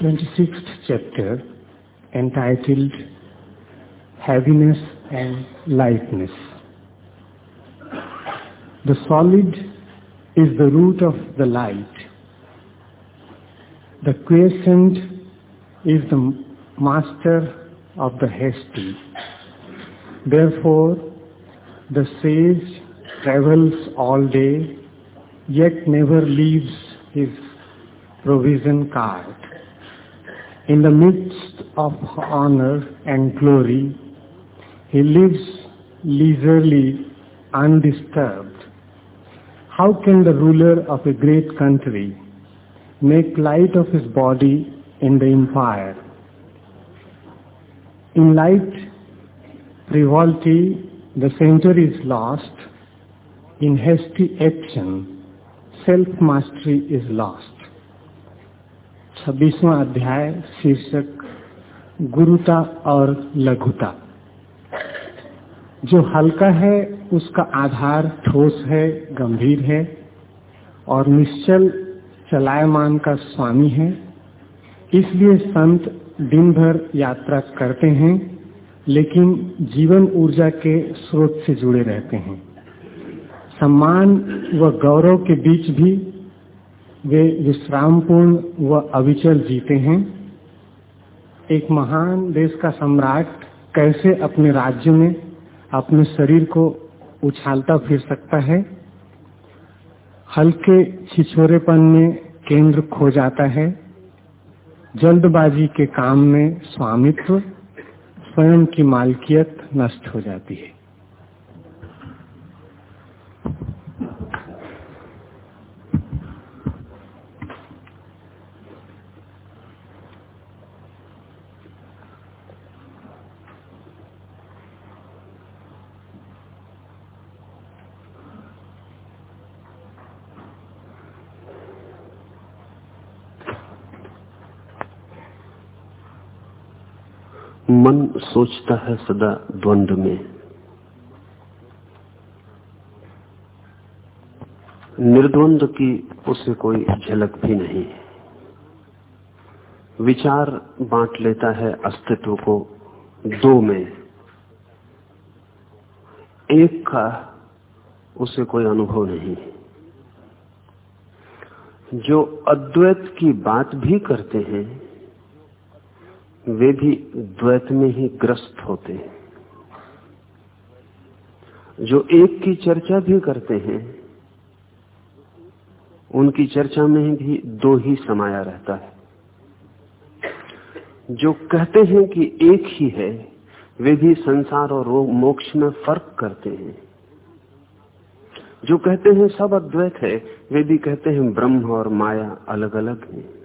26th chapter entitled Heaviness and Lightness. The solid is the root of the light. The quiescent is the master of the hasty. Therefore, the sage travels all day, yet never leaves his provision cart. In the midst of honor and glory, he lives leisurely, undisturbed. How can the ruler of a great country make light of his body in the empire? In light frivolity, the center is lost. In hasty action, self-mastery is lost. छब्बीसवां अध्याय, शीर्षक, गुरुता और लघुता। जो हल्का है, उसका आधार ठोस है, गंभीर है, और निश्चल चलायमान का स्वामी है। इसलिए संत दिन भर यात्रा करते हैं, लेकिन जीवन ऊर्जा के स्रोत से जुड़े रहते हैं। सम्मान व गौरव के बीच भी वे विश्रामपूर्ण व अविचल जीते हैं। एक महान देश का सम्राट कैसे अपने राज्य में, अपने शरीर को उछालता फिर सकता है? हल्के छिछोरेपन में केंद्र खो जाता है। जल्दबाजी के काम में स्वामित्व, स्वयं की मालकियत नष्ट हो जाती है। मन सोचता है सदा द्वंद्व में। निर्द्वंद की उसे कोई झलक भी नहीं विचार बांट लेता है अस्तित्व को दो में। एक का उसे कोई अनुभव नहीं जो अद्वैत की बात भी करते हैं वे भी द्वैत में ही ग्रस्त होते हैं। जो एक की चर्चा भी करते हैं, उनकी चर्चा में भी दो ही समाया रहता है। जो कहते हैं कि एक ही है, वे भी संसार और मोक्ष में फ़र्क करते हैं। जो कहते हैं सब अद्वैत है, वे भी कहते हैं ब्रह्म और माया अलग अलग हैं।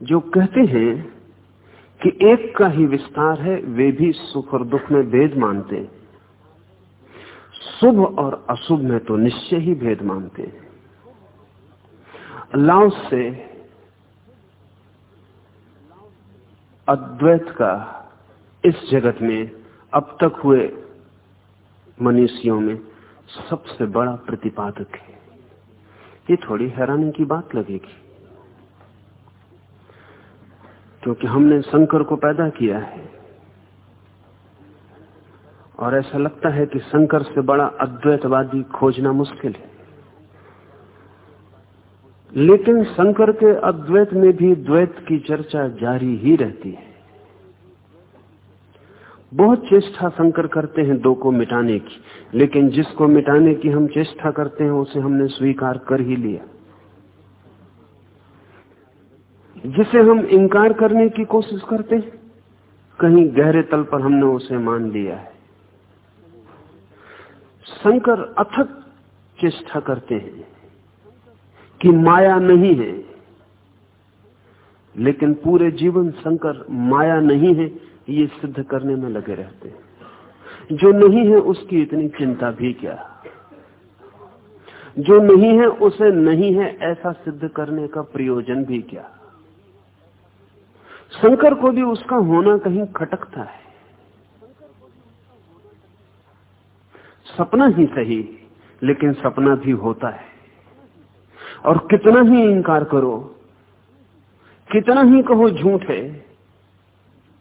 जो कहते हैं कि एक का ही विस्तार है, वे भी सुख और दुख में भेद मानते शुभ और अशुभ में तो निश्चय ही भेद मानते अल्लाह से अद्वैत का इस जगत में अब तक हुए मनुष्यों में सबसे बड़ा प्रतिपादक है। ये थोड़ी हैरानी की बात लगेगी। क्योंकि हमने शंकर को पैदा किया है। और ऐसा लगता है कि शंकर से बड़ा अद्वैतवादी खोजना मुश्किल है। लेकिन शंकर के अद्वैत में भी द्वैत की चर्चा जारी ही रहती है। बहुत चेष्टा शंकर करते हैं दो को मिटाने की, लेकिन जिसको मिटाने की हम चेष्टा करते हैं, उसे हमने स्वीकार कर ही लिया। जिसे हम इंकार करने की कोशिश करते हैं, कहीं गहरे तल पर हमने उसे मान लिया है। शंकर अथक चेष्टा करते हैं कि माया नहीं है, लेकिन पूरे जीवन शंकर माया नहीं है, ये सिद्ध करने में लगे रहते हैं। जो नहीं है, उसकी इतनी चिंता भी क्या? जो नहीं है, उसे नहीं है, ऐसा सिद्ध करने का प्रयोजन भी क्या? शंकर को भी उसका होना कहीं खटकता है। सपना ही सही, लेकिन सपना भी होता है। और कितना ही इंकार करो, कितना ही कहो झूठ है,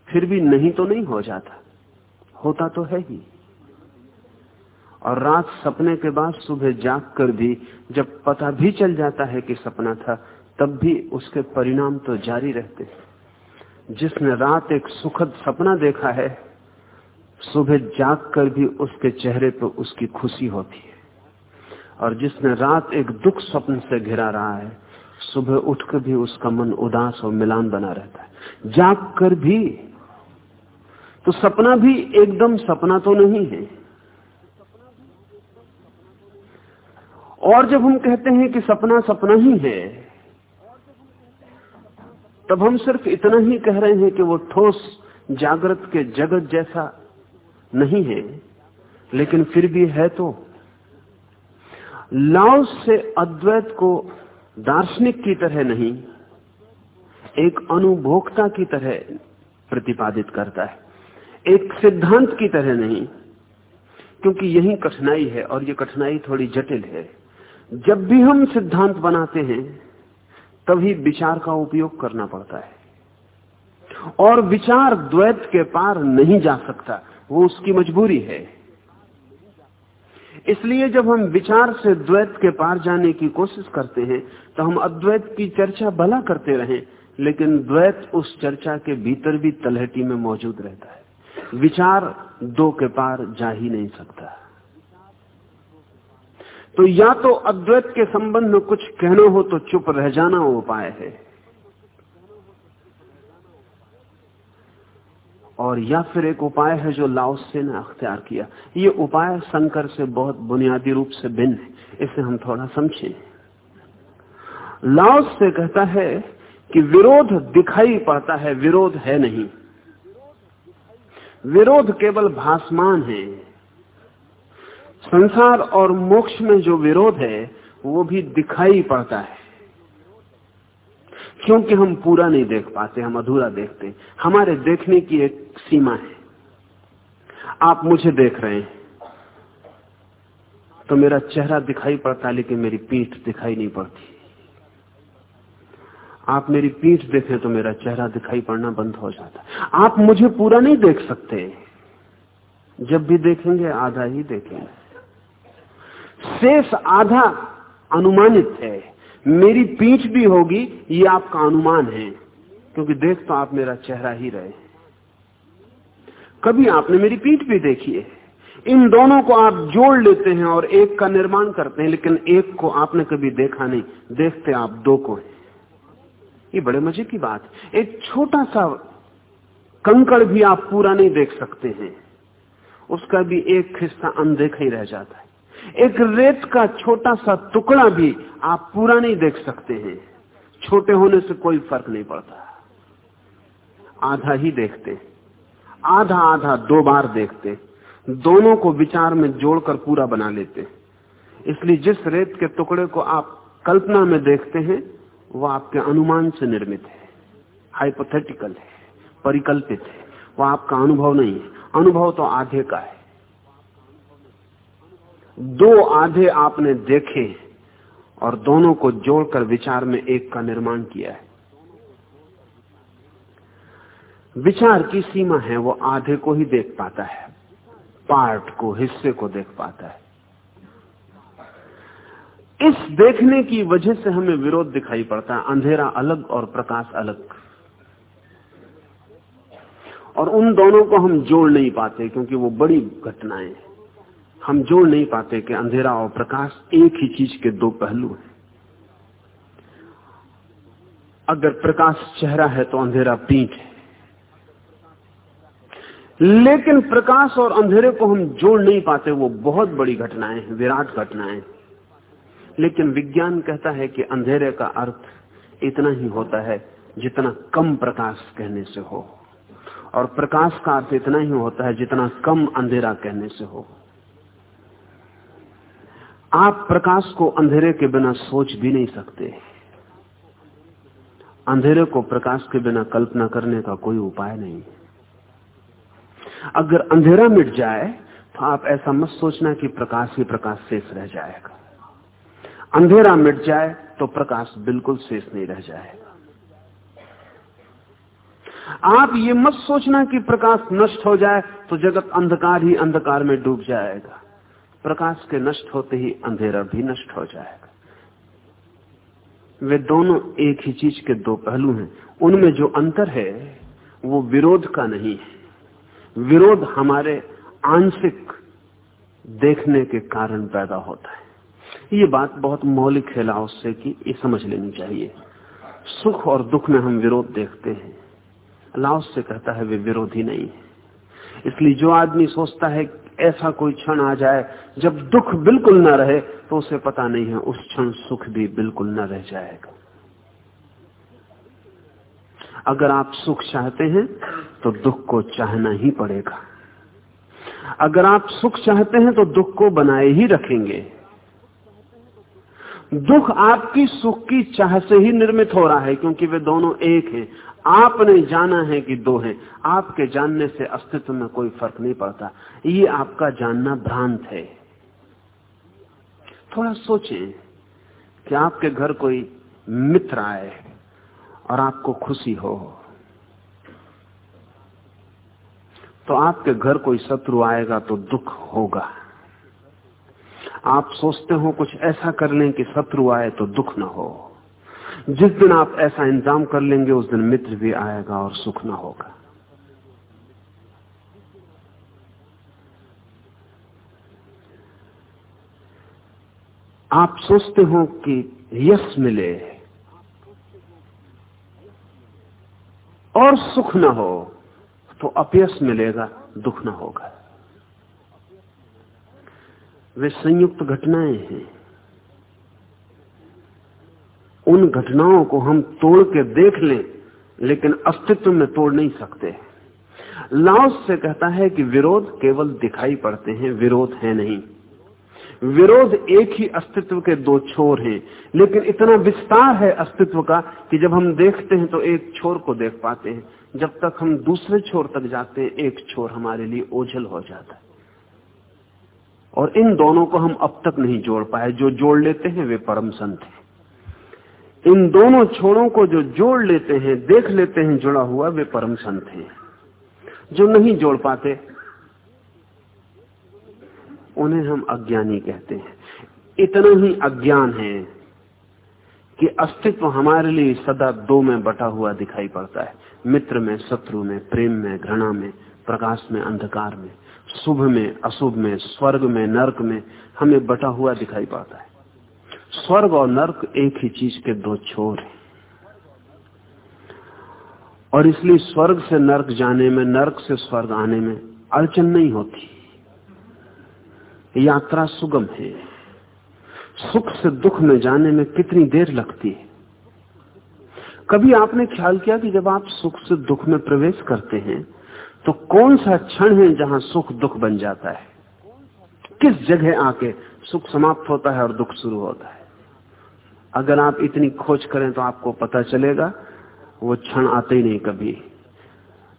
फिर भी नहीं तो नहीं हो जाता। होता तो है ही। और रात सपने के बाद सुबह जाग कर भी जब पता भी चल जाता है कि सपना था, तब भी उसके परिणाम तो जारी रहते जिसने रात एक सुखद सपना देखा है, सुबह जाग कर भी उसके चेहरे पर उसकी खुशी होती है। और जिसने रात एक दुख स्वप्न से घिरा रहा है, सुबह उठकर भी उसका मन उदास और मिलान बना रहता है। जाग कर भी तो सपना भी एकदम सपना तो नहीं है। और जब हम कहते हैं कि सपना सपना ही है तब हम सिर्फ़ इतना ही कह रहे हैं कि वो ठोस जागृत के जगत जैसा नहीं है, लेकिन फिर भी है तो। लाओस से अद्वैत को दार्शनिक की तरह नहीं, एक अनुभोक्ता की तरह प्रतिपादित करता है, एक सिद्धांत की तरह नहीं, क्योंकि यही कठिनाई है और ये कठिनाई थोड़ी जटिल है। जब भी हम सिद्धांत बनाते हैं तभी विचार का उपयोग करना पड़ता है। और विचार द्वैत के पार नहीं जा सकता, वो उसकी मजबूरी है। इसलिए जब हम विचार से द्वैत के पार जाने की कोशिश करते हैं तो हम अद्वैत की चर्चा भला करते रहें, लेकिन द्वैत उस चर्चा के भीतर भी तलहटी में मौजूद रहता है। विचार दो के पार जा ही नहीं सकता। तो या तो अद्वैत के संबंध में कुछ कहना हो तो चुप रह जाना उपाय है। और या फिर एक उपाय है जो लाओसे ने अख्तियार किया। ये उपाय शंकर से बहुत बुनियादी रूप से भिन्न है, इसे हम थोड़ा समझें। लाओस से कहता है कि विरोध दिखाई पड़ता है, विरोध है नहीं। विरोध केवल भासमान है। संसार और मोक्ष में जो विरोध है, वो भी दिखाई पड़ता है। क्योंकि हम पूरा नहीं देख पाते, हम अधूरा देखते हमारे देखने की एक सीमा है। आप मुझे देख रहे हैं। तो मेरा चेहरा दिखाई पड़ता, लेकिन मेरी पीठ दिखाई नहीं पड़ती। आप मेरी पीठ देखें तो मेरा चेहरा दिखाई पड़ना बंद हो जाता आप मुझे पूरा नहीं देख सकते। जब भी देखेंगे, आधा ही देखेंगे। शेष आधा अनुमानित है। मेरी पीठ भी होगी, ये आपका अनुमान है। क्योंकि देख तो आप मेरा चेहरा ही रहे कभी आपने मेरी पीठ भी देखी है? इन दोनों को आप जोड़ लेते हैं और एक का निर्माण करते हैं, लेकिन एक को आपने कभी देखा नहीं। देखते आप दो को हैं। ये बड़े मज़े की बात। एक छोटा सा कंकड़ भी आप पूरा नहीं देख सकते हैं। उसका भी एक हिस्सा अनदेखा ही रह जाता है। एक रेत का छोटा सा टुकड़ा भी आप पूरा नहीं देख सकते हैं। छोटे होने से कोई फ़र्क नहीं पड़ता। आधा ही देखते आधा आधा, दो बार देखते दोनों को विचार में जोड़कर पूरा बना लेते इसलिए जिस रेत के टुकड़े को आप कल्पना में देखते हैं, वो आपके अनुमान से निर्मित है। हाइपोथेटिकल है। परिकल्पित है। वो आपका अनुभव नहीं है। अनुभव तो आधे का है। दो आधे आपने देखे और दोनों को जोड़कर विचार में एक का निर्माण किया है। विचार की सीमा है, वो आधे को ही देख पाता है, पार्ट को, हिस्से को देख पाता है। इस देखने की वजह से हमें विरोध दिखाई पड़ता है, अंधेरा अलग और प्रकाश अलग। और उन दोनों को हम जोड़ नहीं पाते, क्योंकि वो बड़ी घटनाएँ हैं। हम जोड़ नहीं पाते कि अंधेरा और प्रकाश एक ही चीज़ के दो पहलू हैं। अगर प्रकाश चेहरा है तो अंधेरा पीठ है। लेकिन प्रकाश और अंधेरे को हम जोड़ नहीं पाते, वो बहुत बड़ी घटनाएँ हैं, विराट घटनाएँ लेकिन विज्ञान कहता है कि अंधेरे का अर्थ इतना ही होता है जितना कम प्रकाश कहने से हो। और प्रकाश का अर्थ इतना ही होता है जितना कम अंधेरा कहने से हो। आप प्रकाश को अंधेरे के बिना सोच भी नहीं सकते। अंधेरे को प्रकाश के बिना कल्पना करने का कोई उपाय नहीं। अगर अंधेरा मिट जाए तो आप ऐसा मत सोचना कि प्रकाश ही प्रकाश शेष रह जाएगा। अंधेरा मिट जाए तो प्रकाश बिल्कुल शेष नहीं रह जाएगा। आप ये मत सोचना कि प्रकाश नष्ट हो जाए तो जगत अंधकार ही अंधकार में डूब जाएगा। प्रकाश के नष्ट होते ही अंधेरा भी नष्ट हो जाएगा। वे दोनों एक ही चीज़ के दो पहलू हैं। उनमें जो अंतर है, वो विरोध का नहीं है। विरोध हमारे आंशिक देखने के कारण पैदा होता है। ये बात बहुत मौलिक है लाओस से कि ये समझ लेनी चाहिए। सुख और दुख में हम विरोध देखते हैं। लाओस से कहता है वे विरोधी नहीं है। इसलिए जो आदमी सोचता है ऐसा कोई क्षण आ जाए, जब दुख बिल्कुल न रहे तो उसे पता नहीं है, उस क्षण सुख भी बिल्कुल न रह जाएगा। अगर आप सुख चाहते हैं तो दुख को चाहना ही पड़ेगा। अगर आप सुख चाहते हैं तो दुख को बनाए ही रखेंगे। दुख आपकी सुख की चाह से ही निर्मित हो रहा है, क्योंकि वे दोनों एक हैं। आपने जाना है कि दो हैं। आपके जानने से अस्तित्व में कोई फ़र्क नहीं पड़ता। ये आपका जानना भ्रांत है। थोड़ा सोचें कि आपके घर कोई मित्र आए और आपको खुशी हो। तो आपके घर कोई शत्रु आएगा तो दुख होगा। आप सोचते हो कुछ ऐसा कर लें कि शत्रु आए तो दुख ना हो। जिस दिन आप ऐसा इंतज़ाम कर लेंगे, उस दिन मित्र भी आएगा और सुख ना होगा। आप सोचते हो कि यश मिले, और सुख ना हो तो अपयश मिलेगा, दुख ना होगा। वे संयुक्त घटनाएँ हैं। उन घटनाओं को हम तोड़ के देख लें, लेकिन अस्तित्व में तोड़ नहीं सकते। लाओस से कहता है कि विरोध केवल दिखाई पड़ते हैं, विरोध है नहीं। विरोध एक ही अस्तित्व के दो छोर हैं, लेकिन इतना विस्तार है अस्तित्व का कि जब हम देखते हैं तो एक छोर को देख पाते हैं। जब तक हम दूसरे छोर तक जाते हैं, एक छोर हमारे लिए ओझल हो जाता है। और इन दोनों को हम अब तक नहीं जोड़ पाए। जो जोड़ लेते हैं, वे परम संत हैं। इन दोनों छोरों को जो जोड़ लेते हैं, देख लेते हैं, जुड़ा हुआ, वे परम संत हैं, जो नहीं जोड़ पाते। उन्हें हम अज्ञानी कहते हैं। इतना ही अज्ञान है कि अस्तित्व हमारे लिए सदा दो में बटा हुआ दिखाई पड़ता है। मित्र में, शत्रु में, प्रेम में, घृणा में, प्रकाश में, अंधकार में, शुभ में, अशुभ में, स्वर्ग में, नरक में हमें बटा हुआ दिखाई पड़ता है। स्वर्ग और नरक एक ही चीज़ के दो छोर हैं। और इसलिए स्वर्ग से नरक जाने में, नरक से स्वर्ग आने में अड़चन नहीं होती। यात्रा सुगम है। सुख से दुख में जाने में कितनी देर लगती है? कभी आपने ख्याल किया कि जब आप सुख से दुख में प्रवेश करते हैं तो कौन सा क्षण है जहाँ सुख दुख बन जाता है? किस जगह आके सुख समाप्त होता है और दुख शुरू होता है? अगर आप इतनी खोज करें तो आपको पता चलेगा, वो क्षण आते ही नहीं कभी।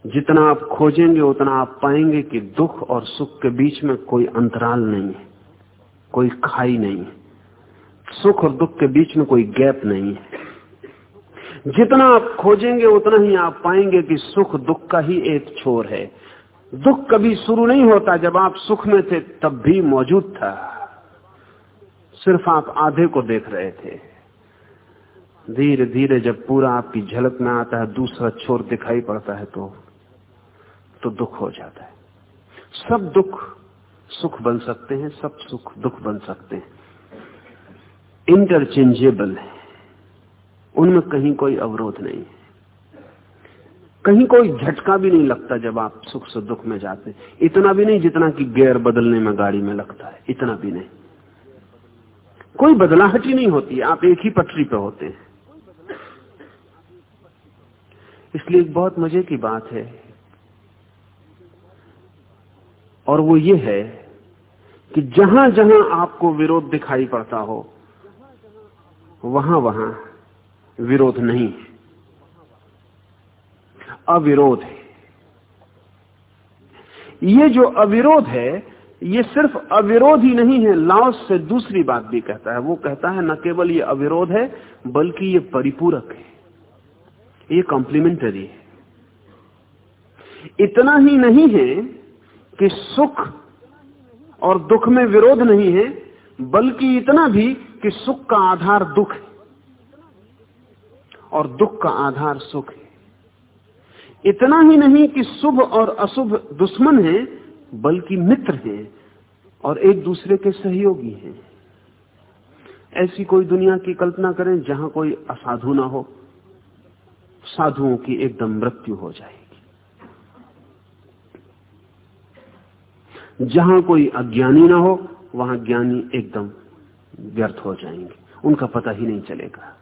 जितना आप खोजेंगे, उतना आप पाएँगे कि दुख और सुख के बीच में कोई अंतराल नहीं है, कोई खाई नहीं है। सुख और दुख के बीच में कोई गैप नहीं है। जितना आप खोजेंगे, उतना ही आप पाएँगे कि सुख दुख का ही एक छोर है। दुख कभी शुरू नहीं होता, जब आप सुख में थे, तब भी मौजूद था। सिर्फ़ आप आधे को देख रहे थे। धीरे धीरे जब पूरा आपकी झलक में आता है, दूसरा छोर दिखाई पड़ता है तो तो दुख हो जाता है। सब दुख सुख बन सकते हैं, सब सुख दुख बन सकते हैं। इंटरचेंजेबल है। उनमें कहीं कोई अवरोध नहीं है। कहीं कोई झटका भी नहीं लगता जब आप सुख से दुख में जाते इतना भी नहीं जितना कि गेयर बदलने में गाड़ी में लगता है। इतना भी नहीं। कोई बदलाहट ही नहीं होती। आप एक ही पटरी पे होते हैं। इसलिए एक बहुत मज़े की बात है। और वो ये है कि जहाँ जहाँ आपको विरोध दिखाई पड़ता हो वहाँ वहाँ विरोध नहीं है। अविरोध है। ये जो अविरोध है, ये सिर्फ़ अविरोध ही नहीं है, लाओस से दूसरी बात भी कहता है। वो कहता है, न केवल ये अविरोध है, बल्कि ये परिपूरक है। ये कॉम्प्लीमेंटरी है। इतना ही नहीं है कि सुख और दुख में विरोध नहीं है, बल्कि इतना भी कि सुख का आधार दुख है। और दुख का आधार सुख है। इतना ही नहीं कि शुभ और अशुभ दुश्मन है, बल्कि मित्र हैं और एक दूसरे के सहयोगी हैं। ऐसी कोई दुनिया की कल्पना करें जहाँ कोई असाधु ना हो। साधुओं की एकदम मृत्यु हो जाएगी। जहाँ कोई अज्ञानी ना हो, वहाँ ज्ञानी एकदम व्यर्थ हो जाएँगे। उनका पता ही नहीं चलेगा।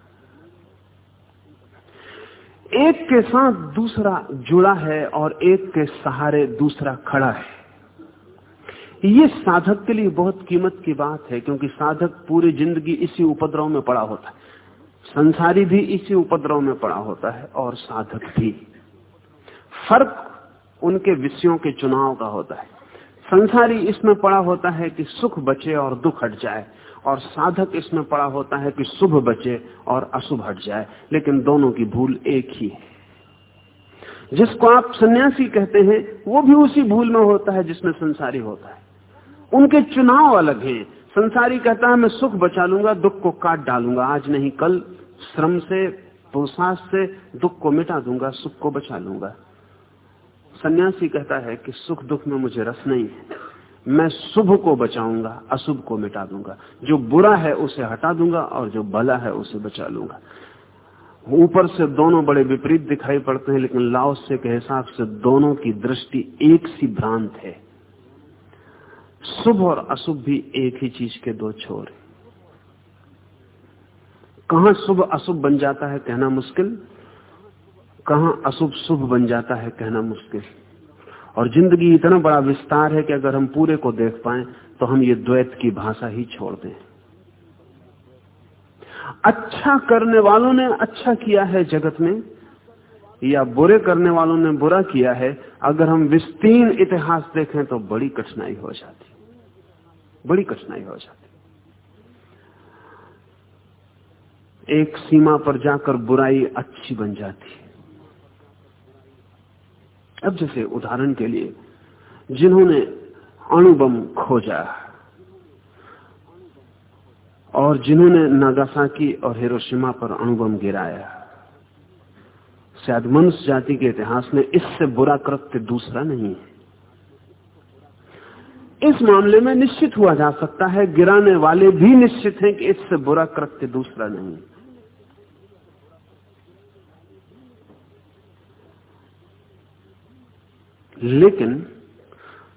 एक के साथ दूसरा जुड़ा है और एक के सहारे दूसरा खड़ा है। ये साधक के लिए बहुत कीमत की बात है, क्योंकि साधक पूरी ज़िंदगी इसी उपद्रव में पड़ा होता है। संसारी भी इसी उपद्रव में पड़ा होता है और साधक भी। फ़र्क उनके विषयों के चुनाव का होता है। संसारी इसमें पड़ा होता है कि सुख बचे और दुख हट जाए, और साधक इसमें पड़ा होता है कि शुभ बचे और अशुभ हट जाए, लेकिन दोनों की भूल एक ही है। जिसको आप सन्यासी कहते हैं, वो भी उसी भूल में होता है जिसमें संसारी होता है। उनके चुनाव अलग हैं। संसारी कहता है, मैं सुख बचा लूँगा, दुख को काट डालूँगा। आज नहीं, कल श्रम से पुरुषार्थ से दुख को मिटा दूँगा, सुख को बचा लूँगा। सन्यासी कहता है कि सुख दुख में मुझे रस नहीं है। मैं शुभ को बचाऊँगा, अशुभ को मिटा दूँगा। जो बुरा है उसे हटा दूँगा और जो भला है उसे बचा लूँगा। ऊपर से दोनों बड़े विपरीत दिखाई पड़ते हैं, लेकिन लाओसे के हिसाब से दोनों की दृष्टि एक सी भ्रांत है। शुभ और अशुभ भी एक ही चीज़ के दो छोर है। कहा शुभ अशुभ बन जाता है कहना मुश्किल? कहा अशुभ शुभ बन जाता है कहना मुश्किल? और ज़िंदगी इतना बड़ा विस्तार है कि अगर हम पूरे को देख पाए तो हम ये द्वैत की भाषा ही छोड़ दें। अच्छा करने वालों ने अच्छा किया है जगत में, या बुरे करने वालों ने बुरा किया है, अगर हम विस्तीर्ण इतिहास देखें तो बड़ी कठिनाई हो जाती। बड़ी कठिनाई हो जाती। एक सीमा पर जाकर बुराई अच्छी बन जाती है। अब जैसे उदाहरण के लिए, जिन्होंने अणुबम खोजा और जिन्होंने नागासाकी और हिरोशिमा पर अणुबम गिराया, शायद मनुष्य जाति के इतिहास में इससे बुरा कृत्य दूसरा नहीं है। इस मामले में निश्चित हुआ जा सकता है, गिराने वाले भी निश्चित हैं कि इससे बुरा कृत्य दूसरा नहीं लेकिन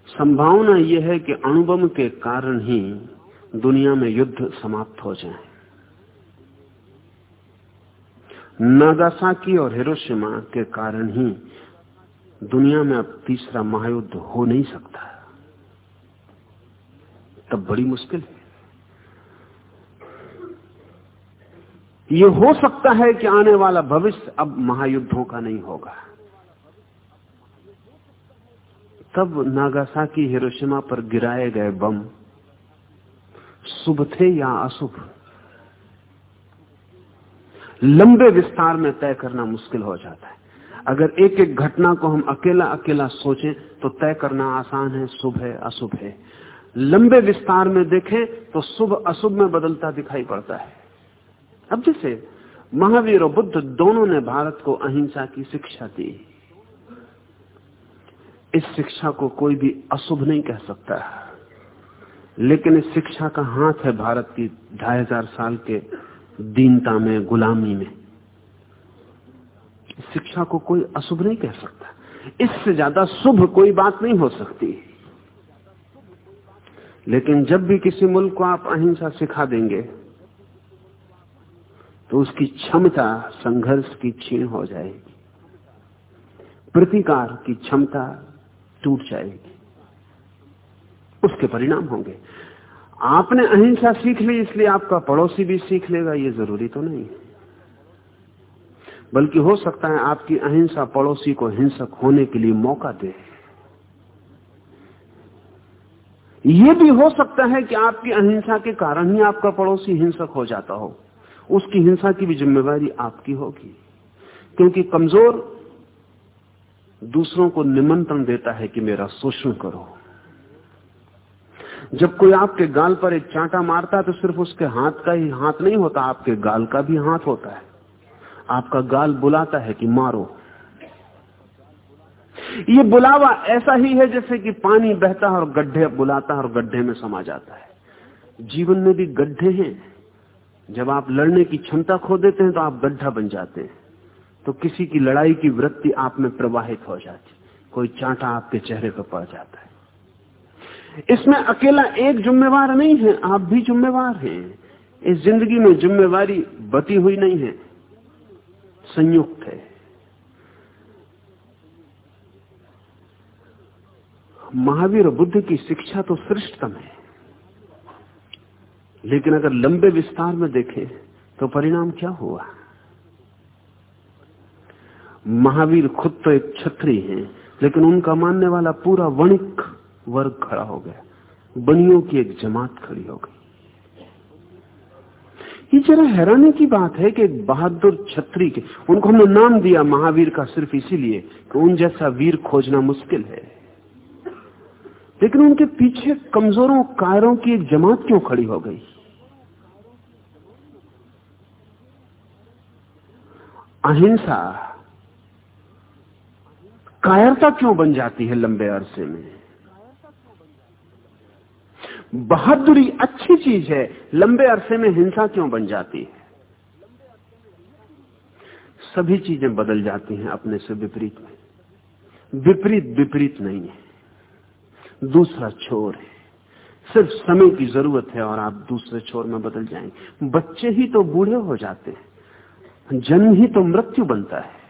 संभावना यह है कि अणुबम के कारण ही दुनिया में युद्ध समाप्त हो जाए। नागासाकी और हिरोशिमा के कारण ही दुनिया में अब तीसरा महायुद्ध हो नहीं सकता। तब बड़ी मुश्किल है। ये हो सकता है कि आने वाला भविष्य अब महायुद्धों का नहीं होगा। तब नागासाकी हिरोशिमा पर गिराए गए बम। शुभ थे या अशुभ? लंबे विस्तार में तय करना मुश्किल हो जाता है। अगर एक एक घटना को हम अकेला अकेला सोचें तो तय करना आसान है, शुभ है, अशुभ है। लंबे विस्तार में देखें तो शुभ, अशुभ में बदलता दिखाई पड़ता है। अब जैसे महावीर और बुद्ध दोनों ने भारत को अहिंसा की शिक्षा दी। इस शिक्षा को कोई भी अशुभ नहीं कह सकता लेकिन इस शिक्षा का हाथ है भारत की ढाई हज़ार साल के दीनता में, गुलामी में। शिक्षा को कोई अशुभ नहीं कह सकता। इससे ज़्यादा शुभ कोई बात नहीं हो सकती। लेकिन जब भी किसी मुल्क को आप अहिंसा सिखा देंगे तो उसकी क्षमता संघर्ष की क्षीण हो जाएगी। प्रतिकार की क्षमता टूट जाएगी। उसके परिणाम होंगे। आपने अहिंसा सीख ली, इसलिए आपका पड़ोसी भी सीख लेगा, ये ज़रूरी तो नहीं बल्कि हो सकता है आपकी अहिंसा पड़ोसी को हिंसक होने के लिए मौका दे। यह भी हो सकता है कि आपकी अहिंसा के कारण ही आपका पड़ोसी हिंसक हो जाता हो। उसकी हिंसा की भी जिम्मेवारी आपकी होगी। क्योंकि कमज़ोर दूसरों को निमंत्रण देता है कि मेरा शोषण करो। जब कोई आपके गाल पर एक चांटा मारता है तो सिर्फ़ उसके हाथ का ही हाथ नहीं होता, आपके गाल का भी हाथ होता है। आपका गाल बुलाता है कि मारो। ये बुलावा ऐसा ही है जैसे कि पानी बहता है और गड्ढे बुलाता है और गड्ढे में समा जाता है। जीवन में भी गड्ढे हैं। जब आप लड़ने की क्षमता खो देते हैं तो आप गड्ढा बन जाते हैं। तो किसी की लड़ाई की वृत्ति आप में प्रवाहित हो जाती। कोई चांटा आपके चेहरे पर पड़ जाता है। इसमें अकेला एक जुम्मेवार नहीं है, आप भी जुम्मेवार हैं। इस ज़िंदगी में जिम्मेवारी बती हुई नहीं है, संयुक्त है। महावीर बुद्ध की शिक्षा तो श्रेष्ठतम है। लेकिन अगर लंबे विस्तार में देखें तो परिणाम क्या हुआ? महावीर खुद तो एक छत्री हैं, लेकिन उनका मानने वाला पूरा वणिक वर्ग खड़ा हो गया। बनियों की एक जमात खड़ी हो गई। ये जरा हैरानी की बात है कि एक बहादुर छत्री के, उनको हमने नाम दिया महावीर का सिर्फ़ इसीलिए कि उन जैसा वीर खोजना मुश्किल है। लेकिन उनके पीछे कमजोरों कायरों की एक जमात क्यों खड़ी हो गई? अहिंसा कायरता क्यों बन जाती है लंबे अरसे में? बहादुरी अच्छी चीज़ है, लंबे अरसे में हिंसा क्यों बन जाती है? सभी चीज़ें बदल जाती हैं अपने से विपरीत में। विपरीत विपरीत नहीं है। दूसरा छोर है। सिर्फ़ समय की ज़रूरत है और आप दूसरे छोर में बदल जाएँगे। बच्चे ही तो बूढ़े हो जाते हैं। जन्म ही तो मृत्यु बनता है।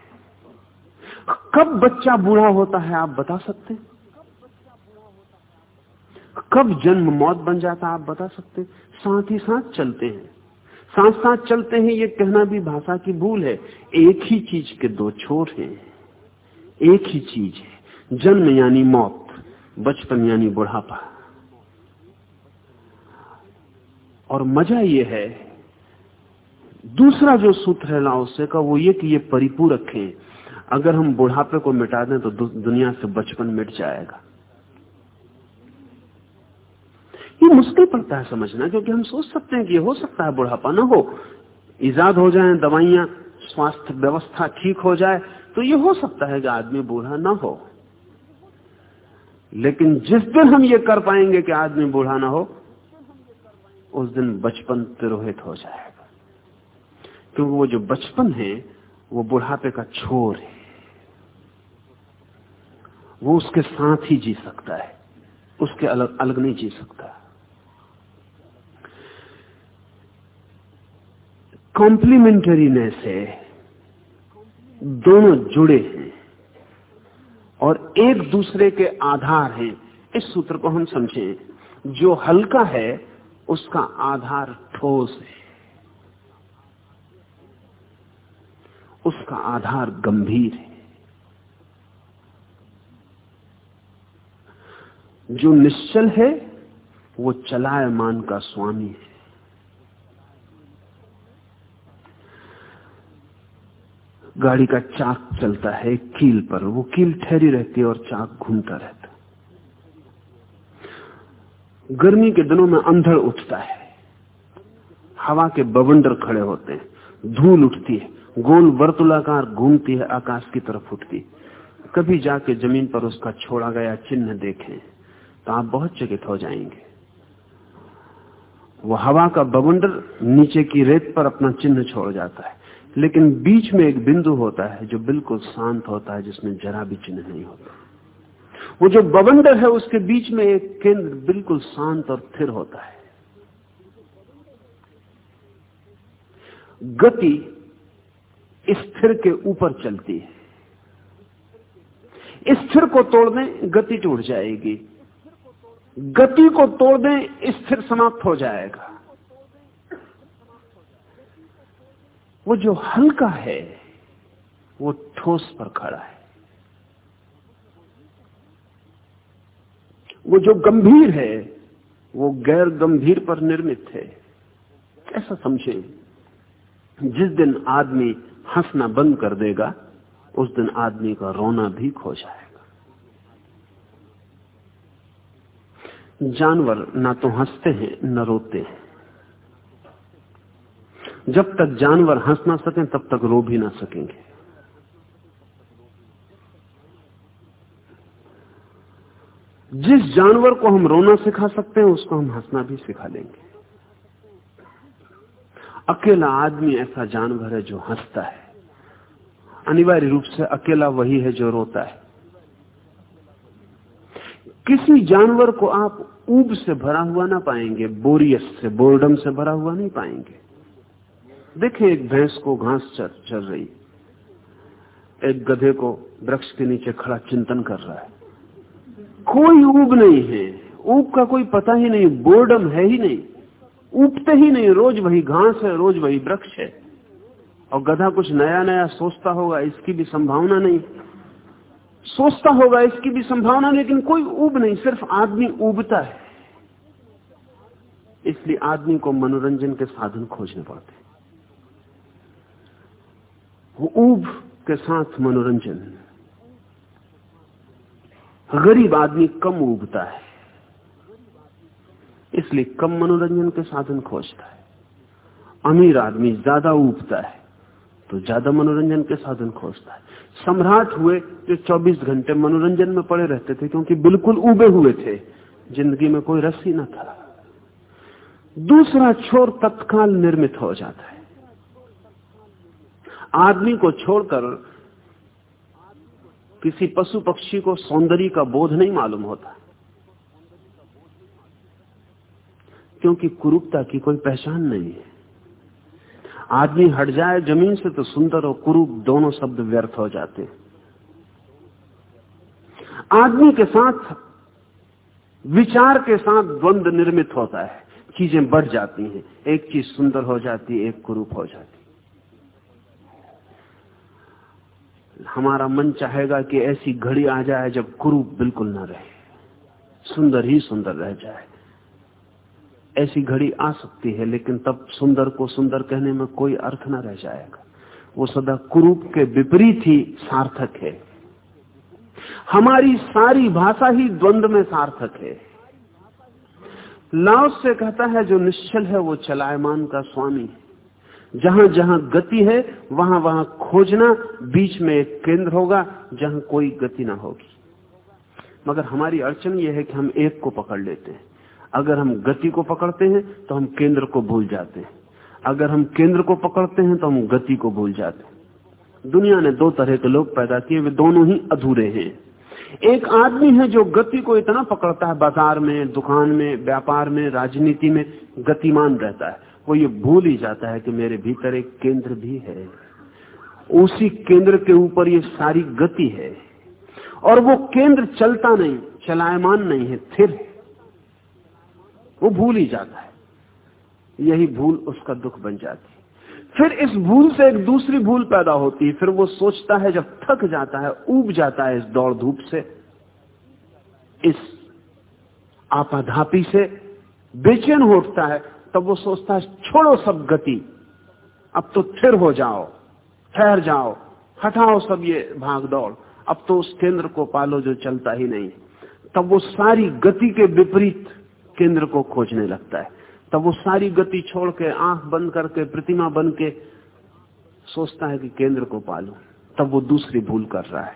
कब बच्चा बूढ़ा होता है आप बता सकते कब जन्म मौत बन जाता आप बता सकते साथ ही साथ चलते हैं। साथ साथ चलते हैं, ये कहना भी भाषा की भूल है। एक ही चीज़ के दो छोर हैं। एक ही चीज़ है। जन्म यानी मौत, बचपन यानी बुढ़ापा। और मज़ा ये है, दूसरा जो सूत्र है लाओसे का, वो ये कि ये परिपूरक है। अगर हम बुढ़ापे को मिटा दें तो दुनिया से बचपन मिट जाएगा। ये मुश्किल पड़ता है समझना, क्योंकि हम सोच सकते हैं कि हो सकता है बुढ़ापा ना हो, ईजाद हो जाए, दवाइयाँ, स्वास्थ्य व्यवस्था ठीक हो जाए तो ये हो सकता है कि आदमी बूढ़ा ना हो। लेकिन जिस दिन हम ये कर पाएँगे कि आदमी बूढ़ा ना हो, उस दिन बचपन तिरोहित हो जाएगा। क्योंकि वो जो बचपन है, वो बुढ़ापे का छोर है। वो उसके साथ ही जी सकता है। उसके अलग अलग नहीं जी सकता। कॉम्प्लीमेंटरीनेस है। दोनों जुड़े हैं और एक दूसरे के आधार हैं। इस सूत्र को हम समझें। जो हल्का है, उसका आधार ठोस है। उसका आधार गंभीर है। जो निश्चल है, वो चलायमान का स्वामी है। गाड़ी का चाक चलता है कील पर, वो कील ठहरी रहती है और चाक घूमता रहता गर्मी के दिनों में अंधड़ उठता है। हवा के बवंडर खड़े होते हैं। धूल उठती है। गोल वर्तुलाकार घूमती है, आकाश की तरफ़ उठती कभी जाके ज़मीन पर उसका छोड़ा गया चिन्ह देखें। तो आप बहुत चकित हो जाएँगे। वो हवा का बवंडर नीचे की रेत पर अपना चिन्ह छोड़ जाता है। लेकिन बीच में एक बिंदु होता है जो बिल्कुल शांत होता है, जिसमें जरा भी चिन्ह नहीं होता। वो जो बवंडर है, उसके बीच में एक केंद्र बिल्कुल शांत और स्थिर होता है। गति स्थिर के ऊपर चलती है। स्थिर को तोड़ने, गति टूट जाएगी। गति को तोड़ दें, स्थिर समाप्त हो जाएगा। वो जो हल्का है, वो ठोस पर खड़ा है। वो जो गंभीर है, वो गैर गंभीर पर निर्मित है। कैसा समझे, जिस दिन आदमी हंसना बंद कर देगा, उस दिन आदमी का रोना भी खो जाएगा। जानवर ना तो हँसते हैं, न रोते हैं। जब तक जानवर हंस ना सकें, तब तक रो भी ना सकेंगे। जिस जानवर को हम रोना सिखा सकते हैं, उसको हम हंसना भी सिखा लेंगे। अकेला आदमी ऐसा जानवर है जो हंसता है। अनिवार्य रूप से अकेला वही है जो रोता है। किसी जानवर को आप ऊब से भरा हुआ ना पाएँगे बोरियस से बोर्डम से भरा हुआ नहीं पाएँगे। देखें एक भैंस को घास चल, चल रही एक गधे को वृक्ष के नीचे खड़ा चिंतन कर रहा है। कोई ऊब नहीं है। ऊब का कोई पता ही नहीं बोर्डम है ही नहीं। ऊबते ही नहीं रोज वही घास है रोज वही वृक्ष है। और गधा कुछ नया नया सोचता होगा इसकी भी संभावना नहीं। सोचता होगा इसकी भी संभावना, लेकिन कोई ऊब नहीं, सिर्फ़ आदमी ऊबता है। इसलिए आदमी को मनोरंजन के साधन खोजने पड़ते वो ऊब के साथ मनोरंजन गरीब आदमी कम उगता है, इसलिए कम मनोरंजन के साधन खोजता है। अमीर आदमी ज़्यादा उगता है। तो ज़्यादा मनोरंजन के साधन खोजता है। सम्राट हुए जो 24 घंटे मनोरंजन में पड़े रहते थे, क्योंकि बिल्कुल उबे हुए थे, ज़िंदगी में कोई रस ही न था। दूसरा छोर तत्काल निर्मित हो जाता है। आदमी को छोड़कर किसी पशु पक्षी को सौंदर्य का बोध नहीं मालूम होता, क्योंकि कुरूपता की कोई पहचान नहीं है। आदमी हट जाए ज़मीन से तो सुंदर और कुरूप दोनों शब्द व्यर्थ हो जाते आदमी के साथ, विचार के साथ द्वंद निर्मित होता है। चीज़ें बढ़ जाती हैं। एक चीज़ सुंदर हो जाती है एक कुरूप हो जाती। हमारा मन चाहेगा कि ऐसी घड़ी आ जाए जब कुरूप बिल्कुल ना रहे। सुंदर ही सुंदर रह जाए। ऐसी घड़ी आ सकती है, लेकिन तब सुंदर को सुंदर कहने में कोई अर्थ ना रह जाएगा। वो सदा कुरूप के विपरीत ही सार्थक है। हमारी सारी भाषा ही द्वंद में सार्थक है। लाओस से कहता है, जो निश्चल है, वो चलायमान का स्वामी जहाँ जहाँ गति है, वहाँ वहाँ खोजना बीच में एक केंद्र होगा, जहाँ कोई गति ना होगी। मगर हमारी अड़चन यह है कि हम एक को पकड़ लेते हैं। अगर हम गति को पकड़ते हैं तो हम केंद्र को भूल जाते हैं। अगर हम केंद्र को पकड़ते हैं तो हम गति को भूल जाते हैं। दुनिया ने दो तरह के लोग पैदा किए, वे दोनों ही अधूरे हैं। एक आदमी है जो गति को इतना पकड़ता है, बाज़ार में, दुकान में, व्यापार में, राजनीति में, गतिमान रहता है। वो ये भूल ही जाता है कि मेरे भीतर एक केंद्र भी है। उसी केंद्र के ऊपर ये सारी गति है। और वो केंद्र चलता नहीं, चलायमान नहीं है, स्थिर वो भूल ही जाता है। यही भूल उसका दुख बन जाती है। फिर इस भूल से एक दूसरी भूल पैदा होती है। फिर वो सोचता है, जब थक जाता है उब जाता है इस दौड़ धूप से, इस आपाधापी से, बेचैन होता है, तब वो सोचता है, छोड़ो सब गति, अब तो थिर हो जाओ, ठहर जाओ, हटाओ सब ये भाग दौड़, अब तो उस केंद्र को पालो जो चलता ही नहीं। तब वो सारी गति के विपरीत केंद्र को खोजने लगता है। तब वो सारी गति छोड़ के, आँख बंद करके, प्रतिमा बन के सोचता है कि केंद्र को पालू। तब वो दूसरी भूल कर रहा है।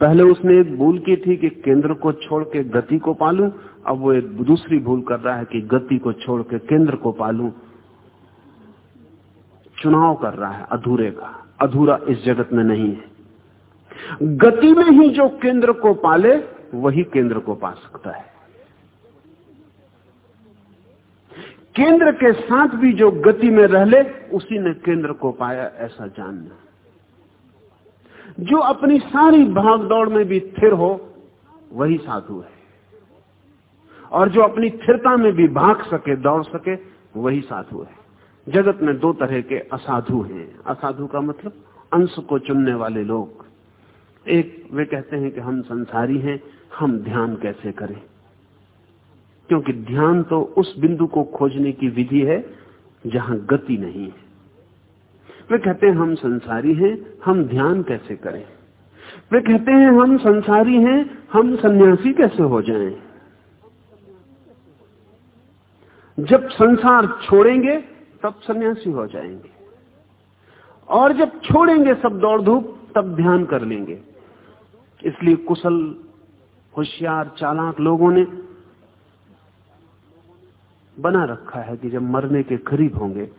पहले उसने एक भूल की थी कि केंद्र को छोड़ के गति को पालू, अब वो एक दूसरी भूल कर रहा है कि गति को छोड़ के केंद्र को पालू। चुनाव कर रहा है अधूरे का। अधूरा इस जगत में नहीं है। गति में ही जो केंद्र को पाले, वही केंद्र को पा सकता है। केंद्र के साथ भी जो गति में रह ले, उसी ने केंद्र को पाया ऐसा जानना। जो अपनी सारी भाग दौड़ में भी स्थिर हो, वही साधु है। और जो अपनी स्थिरता में भी भाग सके, दौड़ सके, वही साधु है। जगत में दो तरह के असाधु हैं। असाधु का मतलब अंश को चुनने वाले लोग। एक, वे कहते हैं कि हम संसारी हैं, हम ध्यान कैसे करें? क्योंकि ध्यान तो उस बिंदु को खोजने की विधि है जहाँ गति नहीं है। वे कहते हैं, हम संसारी हैं, हम ध्यान कैसे करें? वे कहते हैं, हम संसारी हैं, हम सन्यासी कैसे हो जाएँ? जब संसार छोड़ेंगे, तब सन्यासी हो जाएँगे। और जब छोड़ेंगे सब दौड़ धूप, तब ध्यान कर लेंगे। इसलिए कुशल, होशियार, चालाक लोगों ने बना रखा है कि जब मरने के करीब होंगे,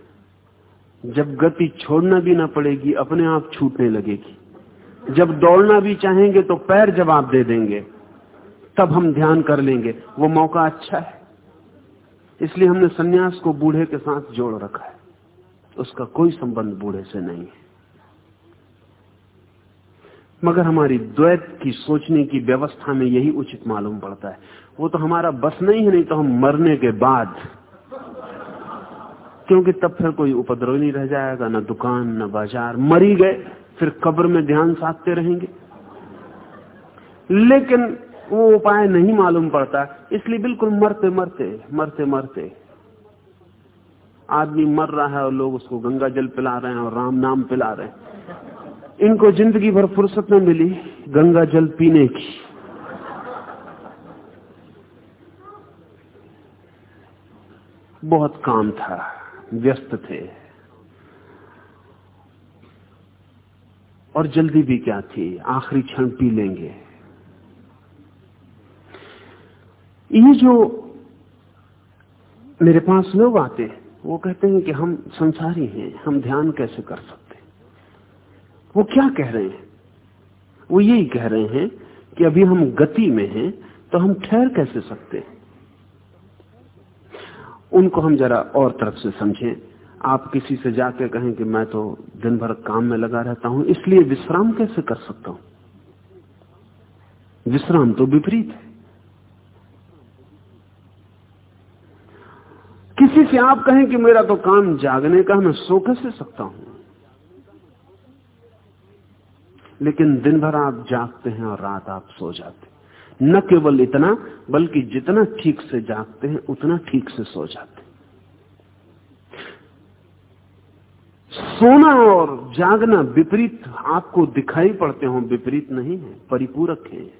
जब गति छोड़ना भी ना पड़ेगी, अपने आप छूटने लगेगी। जब दौड़ना भी चाहेंगे तो पैर जवाब दे देंगे, तब हम ध्यान कर लेंगे। वो मौका अच्छा है। इसलिए हमने सन्यास को बूढ़े के साथ जोड़ रखा है। उसका कोई संबंध बूढ़े से नहीं है। मगर हमारी द्वैत की सोचने की व्यवस्था में यही उचित मालूम पड़ता है। वो तो हमारा बस नहीं है, नहीं तो हम मरने के बाद। क्योंकि तब फिर कोई उपद्रव नहीं रह जाएगा, ना दुकान, न बाज़ार। मरी गए, फिर कब्र में ध्यान साधते रहेंगे। लेकिन वो उपाय नहीं मालूम पड़ता। इसलिए बिल्कुल मरते मरते मरते मरते। आदमी मर रहा है और लोग उसको गंगा जल पिला रहे हैं और राम नाम पिला रहे हैं। इनको ज़िंदगी भर फुर्सत में मिली गंगा जल पीने की। बहुत काम था, व्यस्त थे। और जल्दी भी क्या थी, आखिरी क्षण पी लेंगे। ये जो मेरे पास लोग आते हैं, वो कहते हैं कि हम संसारी हैं, हम ध्यान कैसे कर सकते वो क्या कह रहे हैं? वो यही कह रहे हैं कि अभी हम गति में हैं तो हम ठहर कैसे सकते हैं? उनको हम जरा और तरफ़ से समझें। आप किसी से जाके कहें कि मैं तो दिन भर काम में लगा रहता हूँ, इसलिए विश्राम कैसे कर सकता हूँ? विश्राम तो विपरीत है। किसी से आप कहें कि मेरा तो काम जागने का, मैं सो कैसे सकता हूँ? लेकिन दिन भर आप जागते हैं और रात आप सो जाते न केवल इतना, बल्कि जितना ठीक से जागते हैं, उतना ठीक से सो जाते सोना और जागना विपरीत आपको दिखाई पड़ते हो, विपरीत नहीं है, परिपूरक है।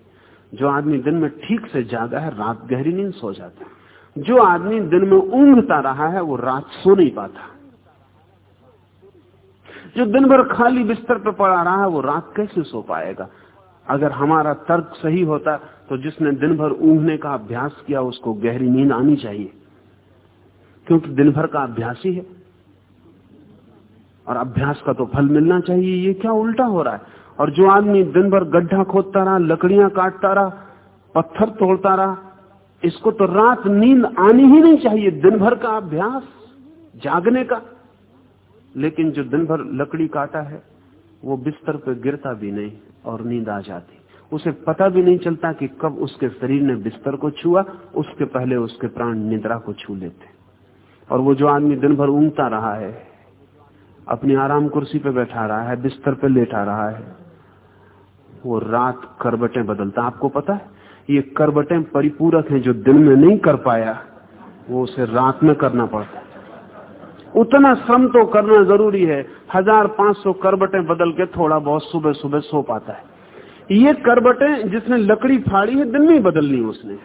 जो आदमी दिन में ठीक से जागा है, रात गहरी नींद सो जाता है। जो आदमी दिन में ऊंघता रहा है, वो रात सो नहीं पाता। जो दिन भर खाली बिस्तर पर पड़ा रहा है, वो रात कैसे सो पाएगा? अगर हमारा तर्क सही होता तो जिसने दिन भर ऊंघने का अभ्यास किया, उसको गहरी नींद आनी चाहिए। क्योंकि दिन भर का अभ्यास ही है। और अभ्यास का तो फल मिलना चाहिए। ये क्या उल्टा हो रहा है? और जो आदमी दिन भर गड्ढा खोदता रहा, लकड़ियाँ काटता रहा, पत्थर तोड़ता रहा, इसको तो रात नींद आनी ही नहीं चाहिए दिन भर का अभ्यास, जागने का। लेकिन जो दिन भर लकड़ी काटा है, वो बिस्तर पर गिरता भी नहीं और नींद आ जाती। उसे पता भी नहीं चलता कि कब उसके शरीर ने बिस्तर को छुआ, उसके पहले उसके प्राण निद्रा को छू लेते। और वो जो आदमी दिन भर ऊंगता रहा है, अपनी आराम कुर्सी पे बैठा रहा है, बिस्तर पे लेटा रहा है, वो रात करबटें बदलता। आपको पता है, ये करबटें परिपूरक हैं जो दिन में नहीं कर पाया, वो उसे रात में करना पड़ता है। उतना श्रम तो करना ज़रूरी है। हज़ार पाँच सौ करबटें बदल के थोड़ा बहुत सुबह सुबह सो पाता है। ये करबटें जिसने लकड़ी फाड़ी है, दिन में बदलनी उसने।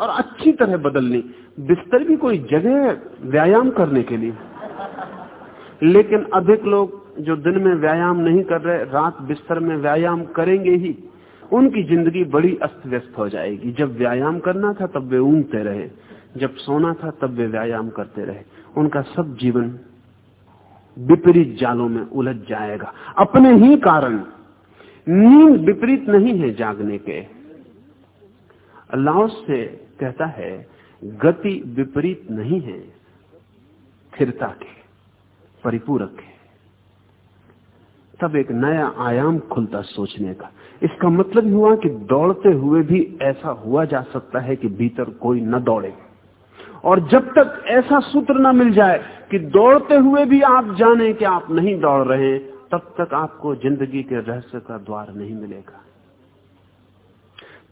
और अच्छी तरह बदलनी। बिस्तर भी कोई जगह व्यायाम करने के लिए। लेकिन अधिक लोग जो दिन में व्यायाम नहीं कर रहे, रात बिस्तर में व्यायाम करेंगे ही, उनकी ज़िंदगी बड़ी अस्त व्यस्त हो जाएगी। जब व्यायाम करना था, तब वे ऊंगते रहे। जब सोना था, तब वे व्यायाम करते रहे। उनका सब जीवन विपरीत जालों में उलझ जाएगा। अपने ही कारण नींद विपरीत नहीं है जागने के। अल्लाह से कहता है, गति विपरीत नहीं है, स्थिरता के, परिपूरक है। तब एक नया आयाम खुलता सोचने का। इसका मतलब हुआ कि दौड़ते हुए भी ऐसा हुआ जा सकता है कि भीतर कोई न दौड़े। और जब तक ऐसा सूत्र न मिल जाए कि दौड़ते हुए भी आप जाने कि आप नहीं दौड़ रहे तब तक आपको ज़िंदगी के रहस्य का द्वार नहीं मिलेगा।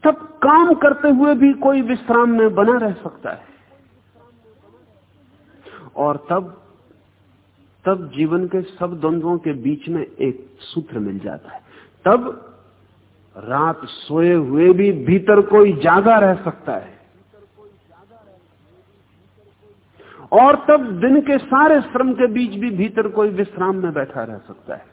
तब काम करते हुए भी कोई विश्राम में बना रह सकता है। और तब तब जीवन के सब द्वंद्वों के बीच में एक सूत्र मिल जाता है। तब रात सोए हुए भी भीतर कोई जागा रह सकता है। और तब दिन के सारे श्रम के बीच भी भीतर कोई विश्राम में बैठा रह सकता है।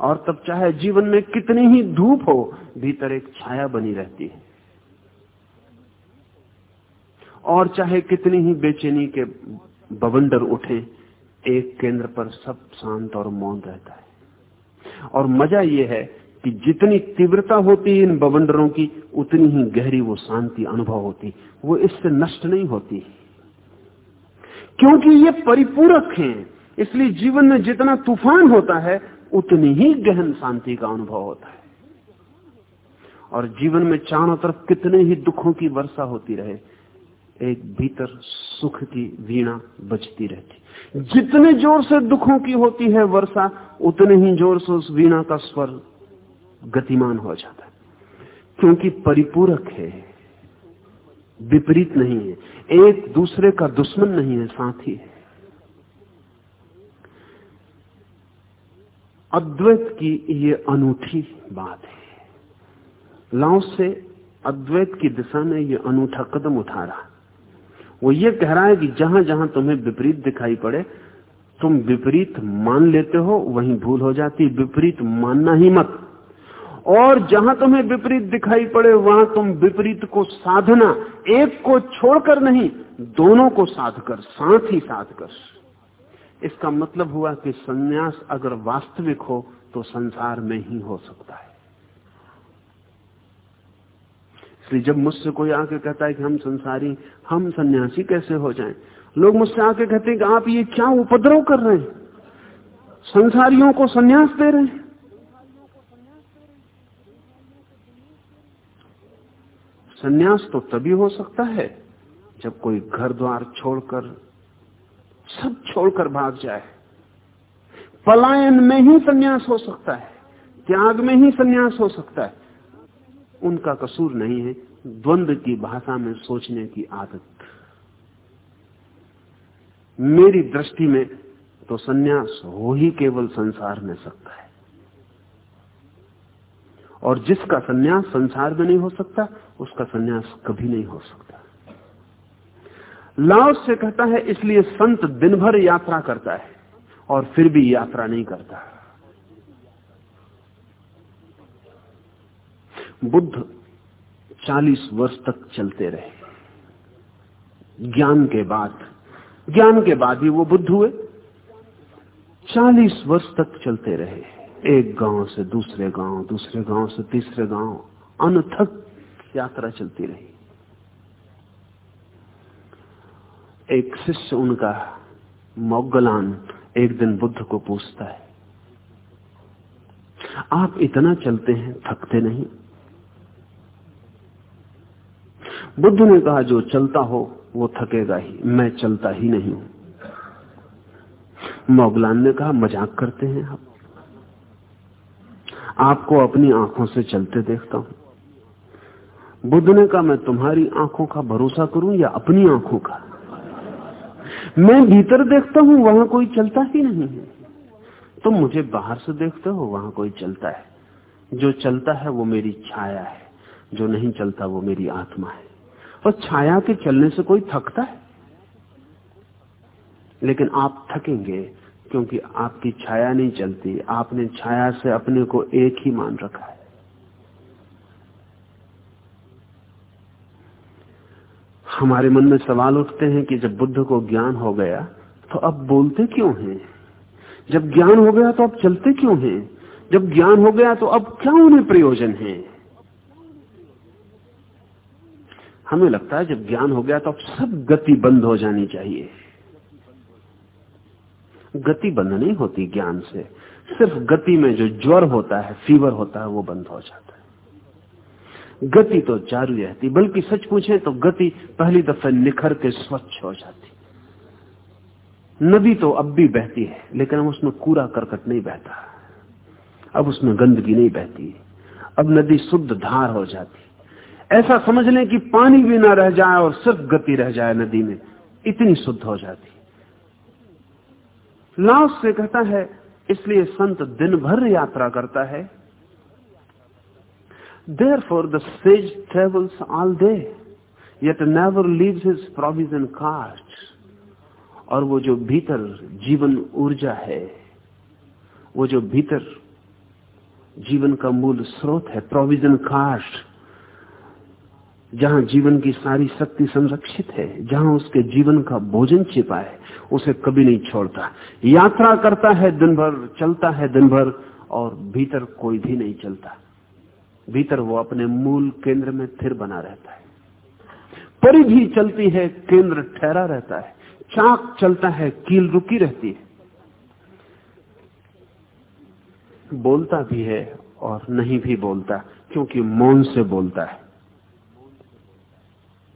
और तब चाहे जीवन में कितनी ही धूप हो, भीतर एक छाया बनी रहती है। और चाहे कितनी ही बेचैनी के बवंडर उठे, एक केंद्र पर सब शांत और मौन रहता है। और मज़ा यह है कि जितनी तीव्रता होती है इन बवंडरों की, उतनी ही गहरी वो शांति, अनुभव होती। वो इससे नष्ट नहीं होती। क्योंकि ये परिपूरक हैं। इसलिए जीवन में जितना तूफ़ान होता है, उतनी ही गहन शांति का अनुभव होता है। और जीवन में चारों तरफ़ कितने ही दुखों की वर्षा होती रहे, एक भीतर सुख की वीणा बजती रहती। जितने ज़ोर से दुखों की होती है वर्षा, उतने ही ज़ोर से उस वीणा का स्वर गतिमान हो जाता है। क्योंकि परिपूरक है, विपरीत नहीं है। एक दूसरे का दुश्मन नहीं है, साथी है। अद्वैत की ये अनूठी बात है। लाओ से अद्वैत की दिशा में ये अनूठा कदम उठा रहा वो ये कह रहा है कि जहाँ जहाँ तुम्हें विपरीत दिखाई पड़े, तुम विपरीत मान लेते हो, वहीं भूल हो जाती। विपरीत मानना ही मत। और जहाँ तुम्हें विपरीत दिखाई पड़े, वहाँ तुम विपरीत को साधना। एक को छोड़कर नहीं, दोनों को साधकर, साथ ही साध कर इसका मतलब हुआ कि सन्यास अगर वास्तविक हो तो संसार में ही हो सकता है। इसलिए जब मुझसे कोई आके कहता है कि हम संसारी, हम सन्यासी कैसे हो जाएँ? लोग मुझसे आके कहते हैं कि आप ये क्या उपद्रव कर रहे हैं? संसारियों को सन्यास दे रहे हैं। सन्यास तो तभी हो सकता है जब कोई घर द्वार छोड़कर, सब छोड़कर भाग जाए। पलायन में ही सन्यास हो सकता है, त्याग में ही सन्यास हो सकता है। उनका कसूर नहीं है द्वंद की भाषा में सोचने की आदत। मेरी दृष्टि में तो सन्यास हो ही केवल संसार में सकता है। और जिसका सन्यास संसार में नहीं हो सकता, उसका सन्यास कभी नहीं हो सकता। लाओस से कहता है, इसलिए संत दिन भर यात्रा करता है और फिर भी यात्रा नहीं करता। बुद्ध 40 वर्ष तक चलते रहे। ज्ञान के बाद, ज्ञान के बाद ही वो बुद्ध हुए। 40 वर्ष तक चलते रहे। एक गाँव से दूसरे गाँव दूसरे गाँव से तीसरे गाँव, अनथक यात्रा चलती रही। एक शिष्य उनका मोगलान एक दिन बुद्ध को पूछता है, आप इतना चलते हैं, थकते नहीं? बुद्ध ने कहा, जो चलता हो, वो थकेगा ही, मैं चलता ही नहीं हूँ। मोगलान ने कहा, मज़ाक करते हैं आप? आपको अपनी आँखों से चलते देखता हूँ। बुद्ध ने कहा, मैं तुम्हारी आँखों का भरोसा करूँ या अपनी आँखों का? मैं भीतर देखता हूँ, वहाँ कोई चलता ही नहीं है। तुम मुझे बाहर से देखते हो, वहाँ कोई चलता है। जो चलता है, वो मेरी छाया है। जो नहीं चलता, वो मेरी आत्मा है। और छाया के चलने से कोई थकता है? लेकिन आप थकेंगे क्योंकि आपकी छाया नहीं चलती, आपने छाया से अपने को एक ही मान रखा है। हमारे मन में सवाल उठते हैं कि जब बुद्ध को ज्ञान हो गया तो अब बोलते क्यों हैं? जब ज्ञान हो गया तो अब चलते क्यों हैं? जब ज्ञान हो गया तो अब क्या उन्हें प्रयोजन है? हमें लगता है जब ज्ञान हो गया तो अब सब गति बंद हो जानी चाहिए। गति बंद नहीं होती ज्ञान से। सिर्फ़ गति में जो ज्वर होता है फीवर होता है, वो बंद हो जाता है। गति तो चारू रहती, बल्कि सच पूछे तो गति पहली दफे निखर के स्वच्छ हो जाती। नदी तो अब भी बहती है, लेकिन अब उसमें कूड़ा करकट नहीं बहता। अब उसमें गंदगी नहीं बहती। अब नदी शुद्ध धार हो जाती। ऐसा समझ लें कि पानी भी ना रह जाए और सिर्फ़ गति रह जाए नदी में, इतनी शुद्ध हो जाती। लाओस से कहता है, इसलिए संत दिन भर यात्रा करता है। There for the sage travels all day yet never leaves his provision cart, और वो जो भीतर जीवन ऊर्जा है, वो जो भीतर जीवन का मूल स्रोत है प्रोविज़न कास्ट जहाँ जीवन की सारी शक्ति संरक्षित है, जहाँ उसके जीवन का भोजन छिपा है उसे कभी नहीं छोड़ता। यात्रा करता है दिन भर चलता है दिन भर और भीतर कोई भी नहीं चलता। भीतर वो अपने मूल केंद्र में थिर बना रहता है। परिधि चलती है, केंद्र ठहरा रहता है। चाक चलता है, कील रुकी रहती है। बोलता भी है और नहीं भी बोलता, क्योंकि मौन से बोलता है।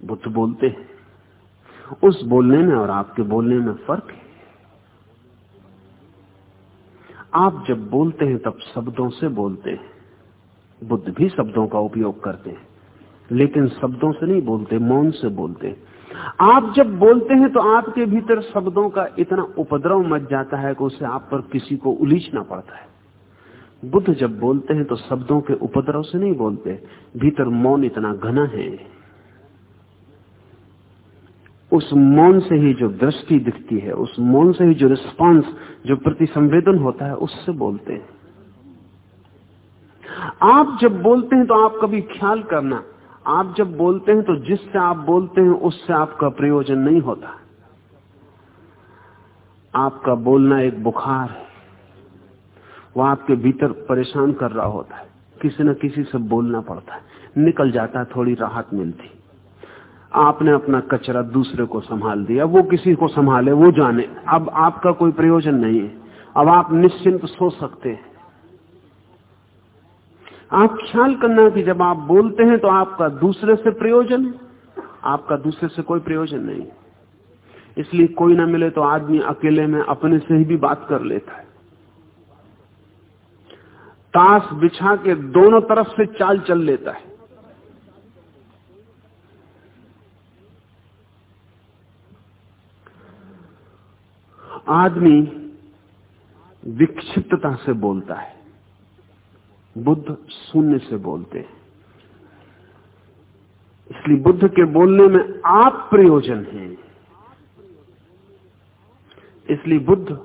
बुद्ध बोलते हैं। उस बोलने में और आपके बोलने में फ़र्क है। आप जब बोलते हैं, तब शब्दों से बोलते हैं। बुद्ध भी शब्दों का उपयोग करते हैं, लेकिन शब्दों से नहीं बोलते, मौन से बोलते आप जब बोलते हैं तो आपके भीतर शब्दों का इतना उपद्रव मच जाता है कि उसे आप पर किसी को उलीचना पड़ता है। बुद्ध जब बोलते हैं तो शब्दों के उपद्रव से नहीं बोलते, भीतर मौन इतना घना है। उस मौन से ही जो दृष्टि दिखती है, उस मौन से ही जो रिस्पांस जो प्रतिसंवेदन होता है, उससे बोलते हैं। आप जब बोलते हैं तो आप कभी ख्याल करना, आप जब बोलते हैं तो जिससे आप बोलते हैं, उससे आपका प्रयोजन नहीं होता। आपका बोलना एक बुखार है। वह आपके भीतर परेशान कर रहा होता है। किसी न किसी से बोलना पड़ता है। निकल जाता है, थोड़ी राहत मिलती। आपने अपना कचरा दूसरे को संभाल दिया, वो किसी को संभाले, वो जाने। अब आपका कोई प्रयोजन नहीं है। अब आप निश्चिंत सो सकते हैं। आप ख्याल करना कि जब आप बोलते हैं तो आपका दूसरे से प्रयोजन है। आपका दूसरे से कोई प्रयोजन नहीं। इसलिए कोई ना मिले तो आदमी अकेले में अपने से ही भी बात कर लेता है। ताश बिछा के दोनों तरफ़ से चाल चल लेता है। आदमी विक्षिप्तता से बोलता है, बुद्ध शून्य से बोलते हैं। इसलिए बुद्ध के बोलने में आप प्रयोजन हैं। इसलिए बुद्ध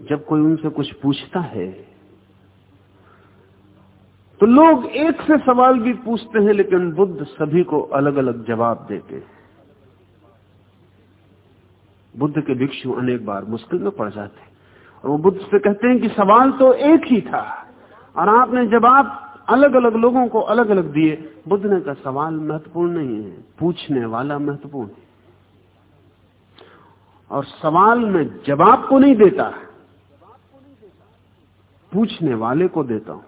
जब कोई उनसे कुछ पूछता है तो लोग एक से सवाल भी पूछते हैं, लेकिन बुद्ध सभी को अलग अलग जवाब देते हैं। बुद्ध के भिक्षु अनेक बार मुश्किल में पड़ जाते और वो बुद्ध से कहते हैं कि सवाल तो एक ही था, और आपने जवाब अलग अलग लोगों को अलग अलग दिए। बुद्ध ने कहा, सवाल महत्वपूर्ण नहीं है, पूछने वाला महत्वपूर्ण है। और सवाल में जवाब को नहीं देता, पूछने वाले को देता हूँ।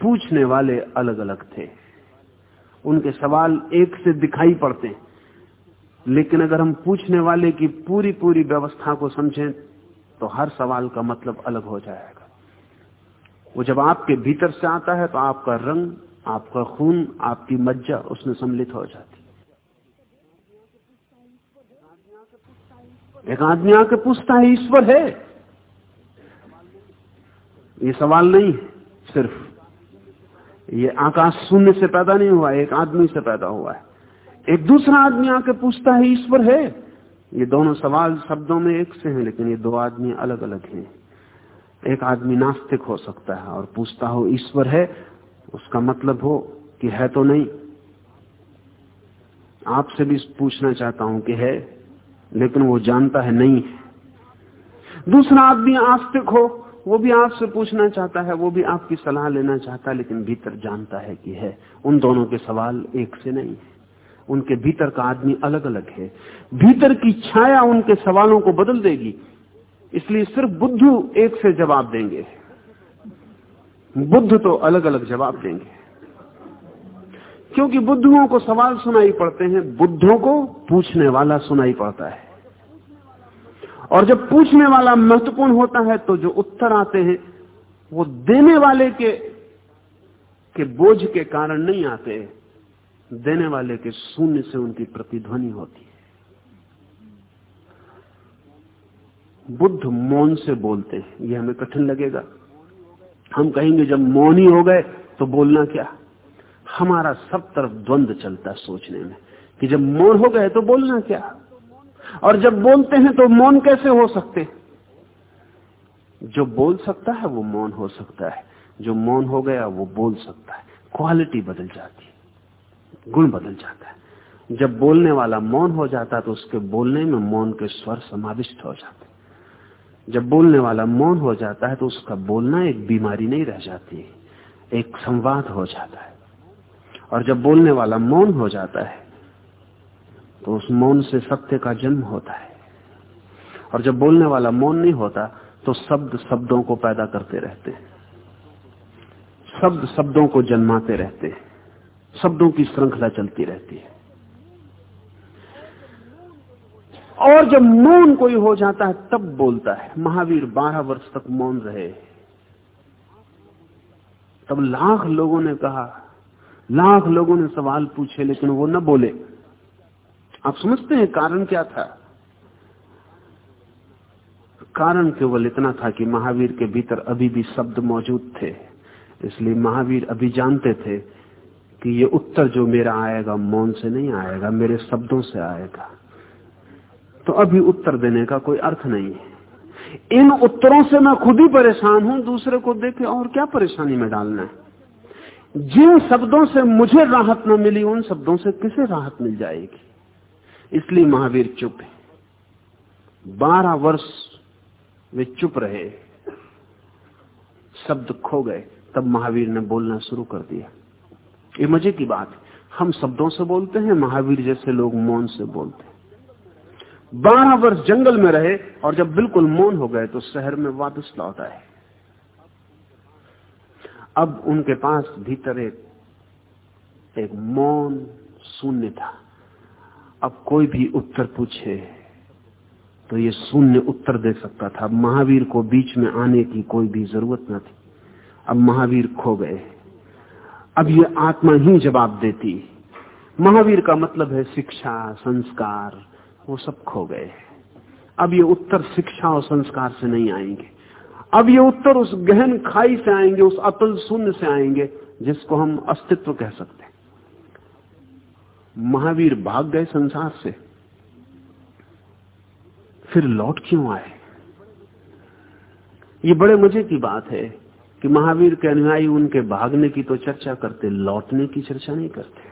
पूछने वाले अलग अलग थे। उनके सवाल एक से दिखाई पड़ते लेकिन अगर हम पूछने वाले की पूरी पूरी व्यवस्था को समझें तो हर सवाल का मतलब अलग हो जाएगा। वो जब आपके भीतर से आता है तो आपका रंग, आपका खून, आपकी मज्जा उसमें सम्मिलित हो जाती एक आदमी आके पूछता है, ईश्वर है? ये सवाल नहीं सिर्फ़। ये आकाश शून्य से पैदा नहीं हुआ, एक आदमी से पैदा हुआ है। एक दूसरा आदमी आके पूछता है, ईश्वर है? ये दोनों सवाल शब्दों में एक से हैं, लेकिन ये दो आदमी अलग अलग हैं। एक आदमी नास्तिक हो सकता है और पूछता हो, ईश्वर है? उसका मतलब हो कि है तो नहीं। आपसे भी पूछना चाहता हूँ कि है, लेकिन वो जानता है नहीं दूसरा आदमी आस्तिक हो, वो भी आपसे पूछना चाहता है, वो भी आपकी सलाह लेना चाहता है, लेकिन भीतर जानता है कि है। उन दोनों के सवाल एक से नहीं है। उनके भीतर का आदमी अलग अलग है। भीतर की छाया उनके सवालों को बदल देगी, इसलिए सिर्फ़ बुद्धू एक से जवाब देंगे। बुद्ध तो अलग अलग जवाब देंगे। क्योंकि बुद्धुओं को सवाल सुनाई पड़ते हैं, बुद्धों को पूछने वाला सुनाई पड़ता है। और जब पूछने वाला महत्वपूर्ण होता है तो जो उत्तर आते हैं, वो देने वाले के के बोझ के कारण नहीं आते। देने वाले के शून्य से उनकी प्रतिध्वनि होती है। बुद्ध मौन से बोलते हैं। यह हमें कठिन लगेगा। हम कहेंगे, जब मौन ही हो गए तो बोलना क्या? हमारा सब तरफ़ द्वंद चलता है सोचने में कि जब मौन हो गए तो बोलना क्या? और जब बोलते हैं तो मौन कैसे हो सकते? जो बोल सकता है, वो मौन हो सकता है। जो मौन हो गया, वो बोल सकता है। क्वालिटी बदल जाती है। गुण बदल जाता है। जब बोलने वाला मौन हो जाता है तो उसके बोलने में मौन के स्वर समाविष्ट हो जाते जब बोलने वाला मौन हो जाता है तो उसका बोलना एक बीमारी नहीं रह जाती एक संवाद हो जाता है। और जब बोलने वाला मौन हो जाता है तो उस मौन से सत्य का जन्म होता है। और जब बोलने वाला मौन नहीं होता तो शब्द शब्दों को पैदा करते रहते हैं। शब्द शब्दों को जन्माते रहते हैं। शब्दों की श्रृंखला चलती रहती है। और जब मौन कोई हो जाता है, तब बोलता है। महावीर बारह वर्ष तक मौन रहे। तब लाख लोगों ने कहा, लाख लोगों ने सवाल पूछे, लेकिन वो न बोले। आप समझते हैं कारण क्या था? कारण केवल इतना था कि महावीर के भीतर अभी भी शब्द मौजूद थे, इसलिए महावीर अभी जानते थे कि ये उत्तर जो मेरा आएगा, मौन से नहीं आएगा, मेरे शब्दों से आएगा। तो अभी उत्तर देने का कोई अर्थ नहीं है। इन उत्तरों से मैं खुद ही परेशान हूँ, दूसरे को देखे और क्या परेशानी में डालना है? जिन शब्दों से मुझे राहत न मिली, उन शब्दों से किसे राहत मिल जाएगी? इसलिए महावीर चुप है। बारह वर्ष वे चुप रहे। शब्द खो गए, तब महावीर ने बोलना शुरू कर दिया। ये मज़े की बात है। हम शब्दों से बोलते हैं, महावीर जैसे लोग मौन से बोलते हैं। बारह वर्ष जंगल में रहे और जब बिल्कुल मौन हो गए तो शहर में वापस लौट आए। अब उनके पास भीतर एक एक मौन शून्य था। अब कोई भी उत्तर पूछे तो ये शून्य उत्तर दे सकता था। महावीर को बीच में आने की कोई भी ज़रूरत न थी। अब महावीर खो गए। अब ये आत्मा ही जवाब देती। महावीर का मतलब है शिक्षा, संस्कार, वो सब खो गए। अब ये उत्तर शिक्षा और संस्कार से नहीं आएँगे। अब ये उत्तर उस गहन खाई से आएँगे, उस अतुल शून्य से आएँगे, जिसको हम अस्तित्व कह सकते हैं। महावीर भाग गए संसार से। फिर लौट क्यों आए? ये बड़े मज़े की बात है कि महावीर के अनुयायी उनके भागने की तो चर्चा करते, लौटने की चर्चा नहीं करते।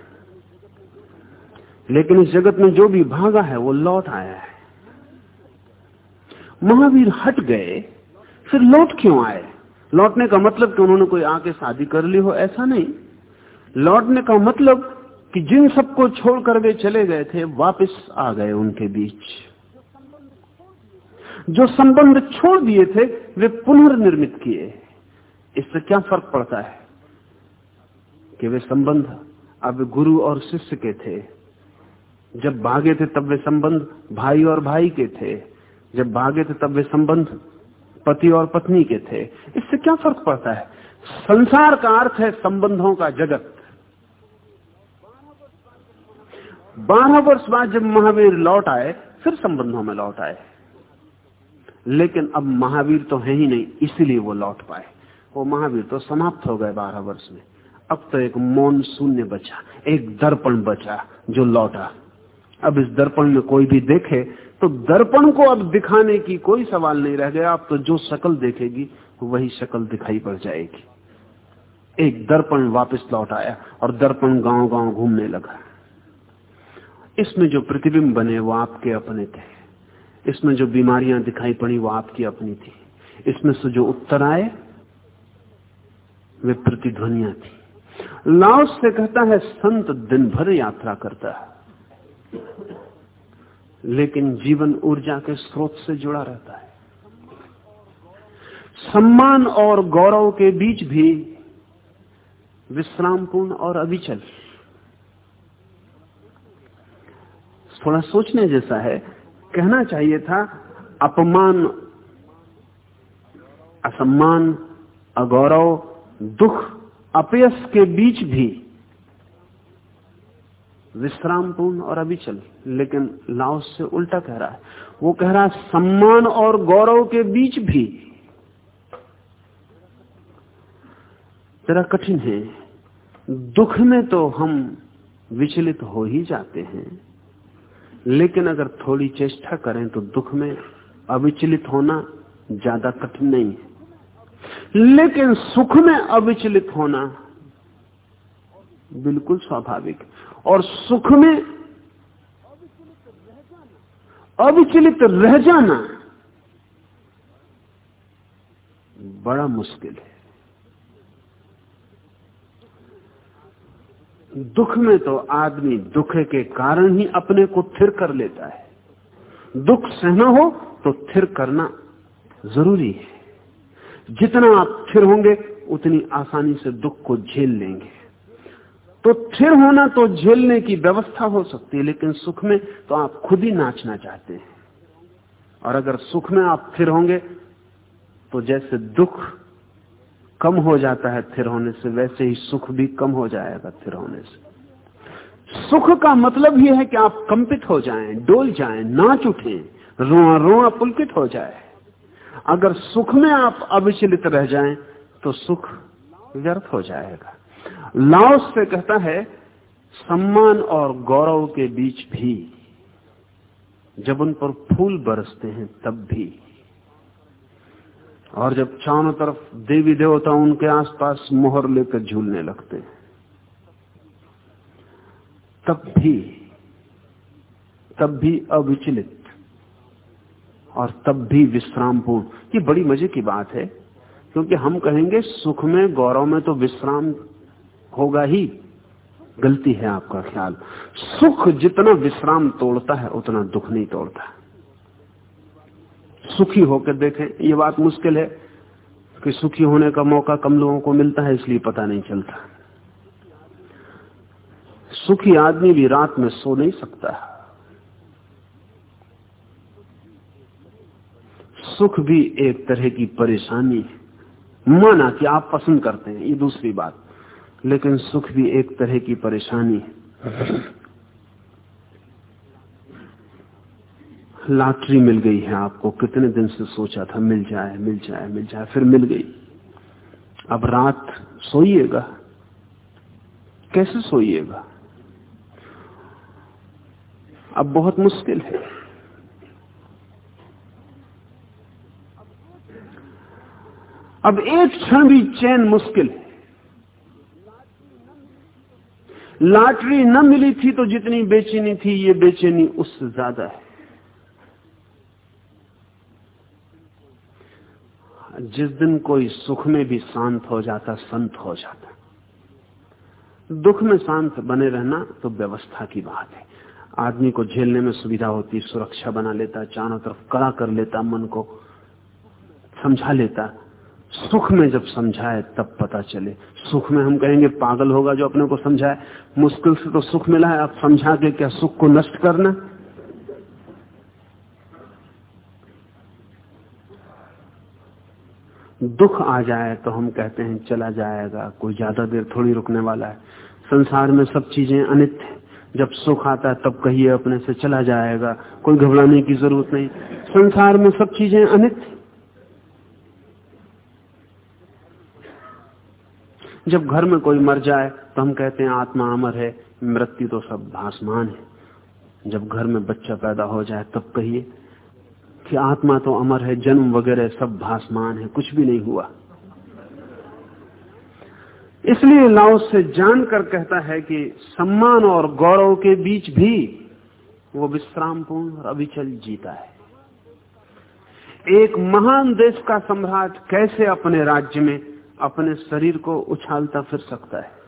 लेकिन इस जगत में जो भी भागा है, वो लौट आया है। महावीर हट गए, फिर लौट क्यों आए? लौटने का मतलब कि उन्होंने कोई आके शादी कर ली हो, ऐसा नहीं। लौटने का मतलब कि जिन सबको छोड़कर वे चले गए थे, वापस आ गए उनके बीच। जो संबंध छोड़ दिए थे, वे पुनर्निर्मित किए। इससे क्या फ़र्क पड़ता है? कि वे संबंध अब गुरु और शिष्य के थे। जब भागे थे तब वे संबंध भाई और भाई के थे। जब भागे थे तब वे संबंध पति और पत्नी के थे। इससे क्या फ़र्क पड़ता है? संसार का अर्थ है संबंधों का जगत। बारह वर्ष बाद जब महावीर लौट आए, फिर संबंधों में लौट आए। लेकिन अब महावीर तो है ही नहीं, इसलिए वो लौट पाए। वो महावीर तो समाप्त हो गए बारह वर्ष में। अब तो एक मौन शून्य बचा, एक दर्पण बचा जो लौटा। अब इस दर्पण में कोई भी देखे तो दर्पण को अब दिखाने की कोई सवाल नहीं रह गया। अब तो जो शकल देखेगी, वही शकल दिखाई पड़ जाएगी। एक दर्पण वापस लौट आया और दर्पण गाँव गाँव घूमने लगा। इसमें जो प्रतिबिंब बने, वो आपके अपने थे। इसमें जो बीमारियाँ दिखाई पड़ी, वो आपकी अपनी थी। इसमें से जो उत्तर आए वे प्रतिध्वनिया थी। लाओस से कहता है, संत दिन भर यात्रा करता है। लेकिन जीवन ऊर्जा के स्रोत से जुड़ा रहता है। सम्मान और गौरव के बीच भी विश्रामपूर्ण और अविचल। थोड़ा सोचने जैसा है, कहना चाहिए था, अपमान, असम्मान, अगौरव दुख, अपयस के बीच भी विश्रामपूर्ण और अभिचल लेकिन लाओस से उल्टा कह रहा है। वो कह रहा है, सम्मान और गौरव के बीच भी तेरा कठिन है। दुख में तो हम विचलित हो ही जाते हैं, लेकिन अगर थोड़ी चेष्टा करें तो दुख में अविचलित होना ज़्यादा कठिन नहीं है। लेकिन सुख में अविचलित होना बिल्कुल स्वाभाविक और सुख में अविचलित रह जाना बड़ा मुश्किल है। दुख में तो आदमी दुख के कारण ही अपने को थिर कर लेता है। दुख सहना हो तो थिर करना ज़रूरी है। जितना आप थिर होंगे उतनी आसानी से दुख को झेल लेंगे। तो थिर होना तो झेलने की व्यवस्था हो सकती है लेकिन सुख में तो आप खुद ही नाचना चाहते हैं। और अगर सुख में आप थिर होंगे तो जैसे दुख कम हो जाता है थिर होने से वैसे ही सुख भी कम हो जाएगा थिर होने से। सुख का मतलब यह है कि आप कंपित हो जाएँ, डोल जाएँ, नाच उठें, रोआ रोआ पुलकित हो जाए। अगर सुख में आप अविचलित रह जाएँ तो सुख व्यर्थ हो जाएगा। लाओस से कहता है, सम्मान और गौरव के बीच भी, जब उन पर फूल बरसते हैं, तब भी। और जब चारों तरफ़ देवी देवता उनके आसपास मोहर लेकर झूलने लगते हैं, तब भी तब भी अविचलित और तब भी विश्रामपूर्ण। ये बड़ी मज़े की बात है, क्योंकि हम कहेंगे, सुख में, गौरव में तो विश्राम होगा ही। गलती है आपका ख्याल। सुख जितना विश्राम तोड़ता है, उतना दुख नहीं तोड़ता। सुखी होकर देखें, ये बात मुश्किल है, कि सुखी होने का मौका कम लोगों को मिलता है, इसलिए पता नहीं चलता। सुखी आदमी भी रात में सो नहीं सकता। सुख भी एक तरह की परेशानी है। माना कि आप पसंद करते हैं, ये दूसरी बात। लेकिन सुख भी एक तरह की परेशानी है। लॉटरी मिल गई है आपको। कितने दिन से सोचा था, मिल जाए मिल जाए मिल जाए, फिर मिल गई। अब रात सोइएगा। कैसे सोइएगा? अब बहुत मुश्किल है। अब एक क्षण भी चैन मुश्किल। लॉटरी न मिली थी तो जितनी बेचैनी थी, ये बेचैनी उससे ज़्यादा है। जिस दिन कोई सुख में भी शांत हो जाता, संत हो जाता। दुख में शांत बने रहना तो व्यवस्था की बात है। आदमी को झेलने में सुविधा होती, सुरक्षा बना लेता, चारों तरफ़ कड़ा कर लेता, मन को समझा लेता। सुख में जब समझाए, तब पता चले। सुख में हम कहेंगे, पागल होगा जो अपने को समझाए। मुश्किल से तो सुख मिला है, अब समझा के क्या सुख को नष्ट करना? दुख आ जाए तो हम कहते हैं, चला जाएगा, कोई ज़्यादा देर थोड़ी रुकने वाला है। संसार में सब चीज़ें अनित्य जब सुख आता है, तब कहिए अपने से चला जाएगा, कोई घबराने की ज़रूरत नहीं। संसार में सब चीज़ें अनित्य जब घर में कोई मर जाए तो हम कहते हैं, आत्मा अमर है, मृत्यु तो सब भासमान है। जब घर में बच्चा पैदा हो जाए, तब कहिए कि आत्मा तो अमर है, जन्म वगैरह सब भासमान है, कुछ भी नहीं हुआ। इसलिए लाओ से जानकर कहता है कि सम्मान और गौरव के बीच भी वो विश्रामपूर्ण और अभिचल जीता है। एक महान देश का सम्राट कैसे अपने राज्य में अपने शरीर को उछालता फिर सकता है।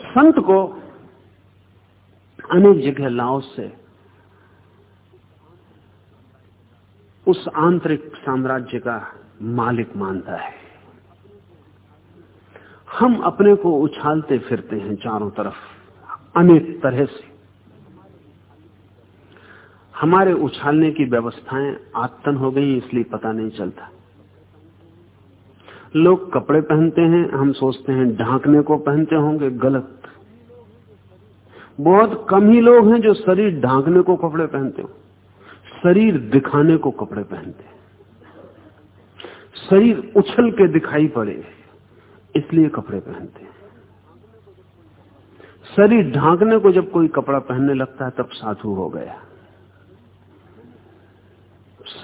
संत को अनेक जगह लाओ से उस आंतरिक साम्राज्य का मालिक मानता है। हम अपने को उछालते फिरते हैं चारों तरफ़, अनेक तरह से। हमारे उछालने की व्यवस्थाएँ आतन हो गई, इसलिए पता नहीं चलता। लोग कपड़े पहनते हैं, हम सोचते हैं ढांकने को पहनते होंगे, गलत। बहुत कम ही लोग हैं जो शरीर ढांकने को कपड़े पहनते हो। शरीर दिखाने को कपड़े पहनते हैं। शरीर उछल के दिखाई पड़े इसलिए कपड़े पहनते हैं। शरीर ढांकने को जब कोई कपड़ा पहनने लगता है, तब साधु हो गया।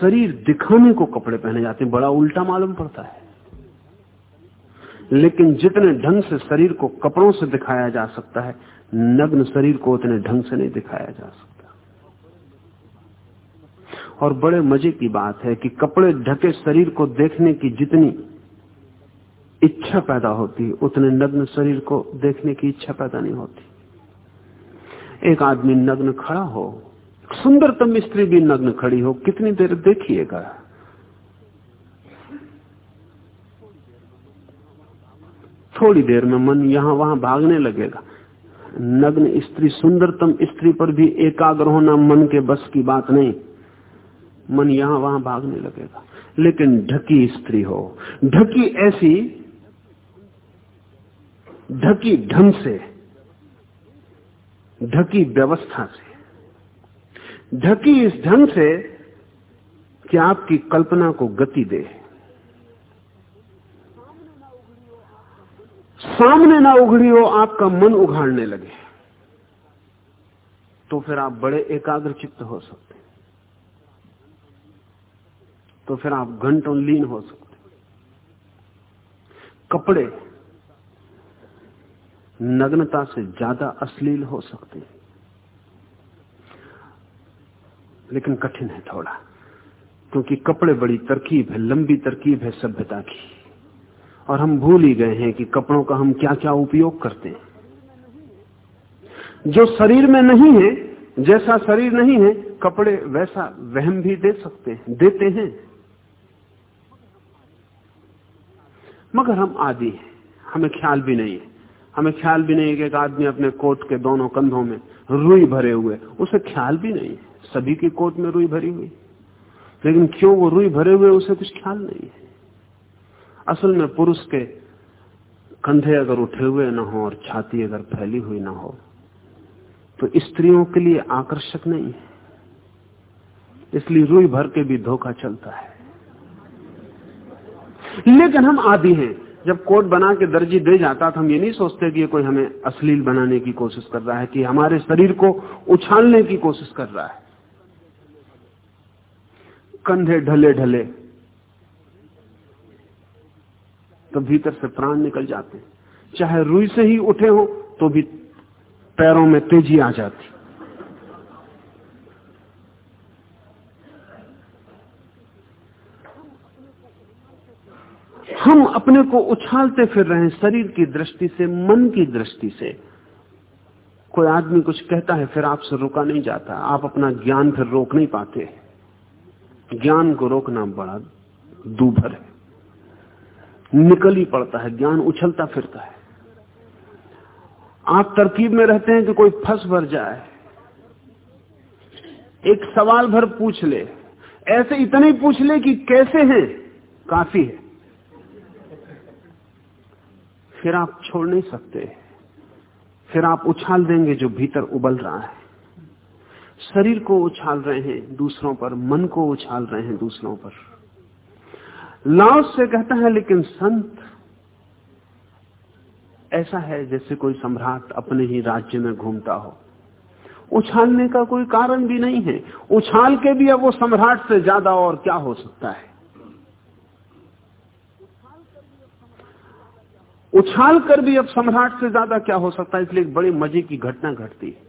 शरीर दिखाने को कपड़े पहने जाते हैं, बड़ा उल्टा मालूम पड़ता है। लेकिन जितने ढंग से शरीर को कपड़ों से दिखाया जा सकता है, नग्न शरीर को उतने ढंग से नहीं दिखाया जा सकता। और बड़े मज़े की बात है कि कपड़े ढके शरीर को देखने की जितनी इच्छा पैदा होती, उतने नग्न शरीर को देखने की इच्छा पैदा नहीं होती। एक आदमी नग्न खड़ा हो, सुंदरतम स्त्री भी नग्न खड़ी हो, कितनी देर देखिएगा। थोड़ी देर में मन यहाँ वहाँ भागने लगेगा। नग्न स्त्री, सुंदरतम स्त्री पर भी एकाग्र होना मन के बस की बात नहीं। मन यहाँ वहाँ भागने लगेगा। लेकिन ढकी स्त्री हो, ढकी ऐसी, ढकी ढंग से, ढकी व्यवस्था से, ढकी इस ढंग से कि आपकी कल्पना को गति दे। सामने ना उघड़ी हो, आपका मन उघाड़ने लगे। तो फिर आप बड़े एकाग्र चित्त हो सकते तो फिर आप घंटों लीन हो सकते कपड़े नग्नता से ज़्यादा अश्लील हो सकते हैं। लेकिन कठिन है थोड़ा, क्योंकि कपड़े बड़ी तरकीब है, लंबी तरकीब है सभ्यता की। और हम भूल ही गए हैं कि कपड़ों का हम क्या क्या उपयोग करते हैं। जो शरीर में नहीं है, जैसा शरीर नहीं है, कपड़े वैसा वहम भी दे सकते हैं, देते हैं। मगर हम आदि हैं, हमें ख्याल भी नहीं है। हमें ख्याल भी नहीं है कि एक आदमी अपने कोट के दोनों कंधों में रुई भरे हुए, उसे ख्याल भी नहीं है। सभी की कोट में रुई भरी हुई। लेकिन क्यों वो रुई भरे हुए, उसे कुछ ख्याल नहीं है। असल में पुरुष के कंधे अगर उठे हुए ना हो और छाती अगर फैली हुई ना हो तो स्त्रियों के लिए आकर्षक नहीं है। इसलिए रुई भर के भी धोखा चलता है। लेकिन हम आदि हैं। जब कोट बना के दर्जी दे जाता तो हम ये नहीं सोचते कि ये कोई हमें अश्लील बनाने की कोशिश कर रहा है, कि हमारे शरीर को उछालने की कोशिश कर रहा है। कंधे ढले ढले तो भीतर से प्राण निकल जाते चाहे रुई से ही उठे हो तो भी पैरों में तेज़ी आ जाती। हम अपने को उछालते फिर रहे हैं शरीर की दृष्टि से, मन की दृष्टि से। कोई आदमी कुछ कहता है, फिर आपसे रुका नहीं जाता। आप अपना ज्ञान फिर रोक नहीं पाते। ज्ञान को रोकना बड़ा दूभर है। निकल ही पड़ता है, ज्ञान उछलता फिरता है। आप तरकीब में रहते हैं कि कोई फंस भर जाए, एक सवाल भर पूछ ले, ऐसे इतने पूछ ले कि कैसे हैं? काफ़ी है। फिर आप छोड़ नहीं सकते। फिर आप उछाल देंगे जो भीतर उबल रहा है। शरीर को उछाल रहे हैं दूसरों पर, मन को उछाल रहे हैं दूसरों पर। लाओस से कहता है, लेकिन संत ऐसा है जैसे कोई सम्राट अपने ही राज्य में घूमता हो। उछालने का कोई कारण भी नहीं है। उछाल के भी अब वो सम्राट से ज़्यादा और क्या हो सकता है? उछाल कर भी अब सम्राट से ज़्यादा क्या हो सकता है? इसलिए एक बड़ी मज़े की घटना घटती है।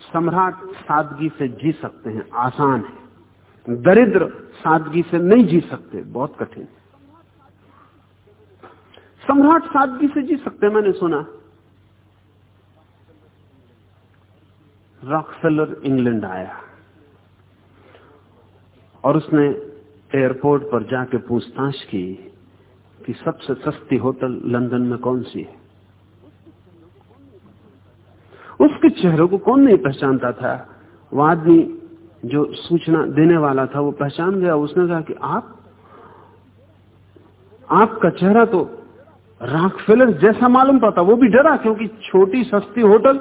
सम्राट सादगी से जी सकते हैं, आसान है। दरिद्र सादगी से नहीं जी सकते, बहुत कठिन। सम्राट सादगी से जी सकते, मैंने सुना। रॉकफेलर इंग्लैंड आया। और उसने एयरपोर्ट पर जाके पूछताछ की कि सबसे सस्ती होटल लंदन में कौन सी है? उसके चेहरे को कौन नहीं पहचानता था? वो आदमी जो सूचना देने वाला था, वो पहचान गया। उसने कहा कि आप, आपका चेहरा तो राख फिलर जैसा मालूम पड़ता, वो भी डरा क्योंकि छोटी सस्ती होटल।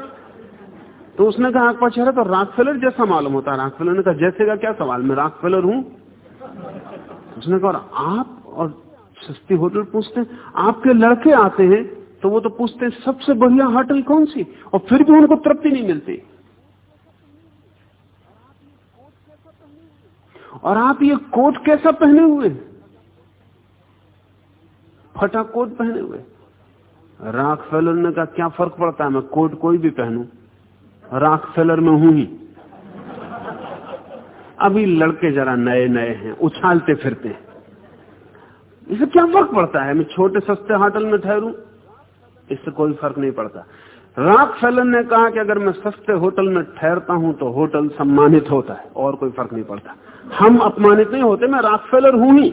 तो उसने कहा, आपका चेहरा तो राकफेलर जैसा मालूम होता। है राकफेलर ने कहा, जैसे का क्या सवाल? मैं राख फिलर हूँ। उसने कहा आप और सस्ती होटल पूछते आपके लड़के आते हैं तो वो तो पूछते सबसे बढ़िया होटल कौन सी? और फिर भी उनको तृप्ति नहीं मिलती। और आप ये कोट कैसा पहने हुए? फटा कोट पहने हुए। राख फेलर ने कहा, क्या फ़र्क पड़ता है, मैं कोट कोई भी पहनू? राख फेलर में हूँ ही। अभी लड़के जरा नए नए हैं, उछालते फिरते हैं। इससे क्या फ़र्क पड़ता है? मैं छोटे सस्ते होटल में ठहरू? इससे कोई फ़र्क नहीं पड़ता। राक फेलन ने कहा कि अगर मैं सस्ते होटल में ठहरता हूँ तो होटल सम्मानित होता है, और कोई फ़र्क नहीं पड़ता। हम अपमानित नहीं होते, मैं राक फेलर हूँ ही।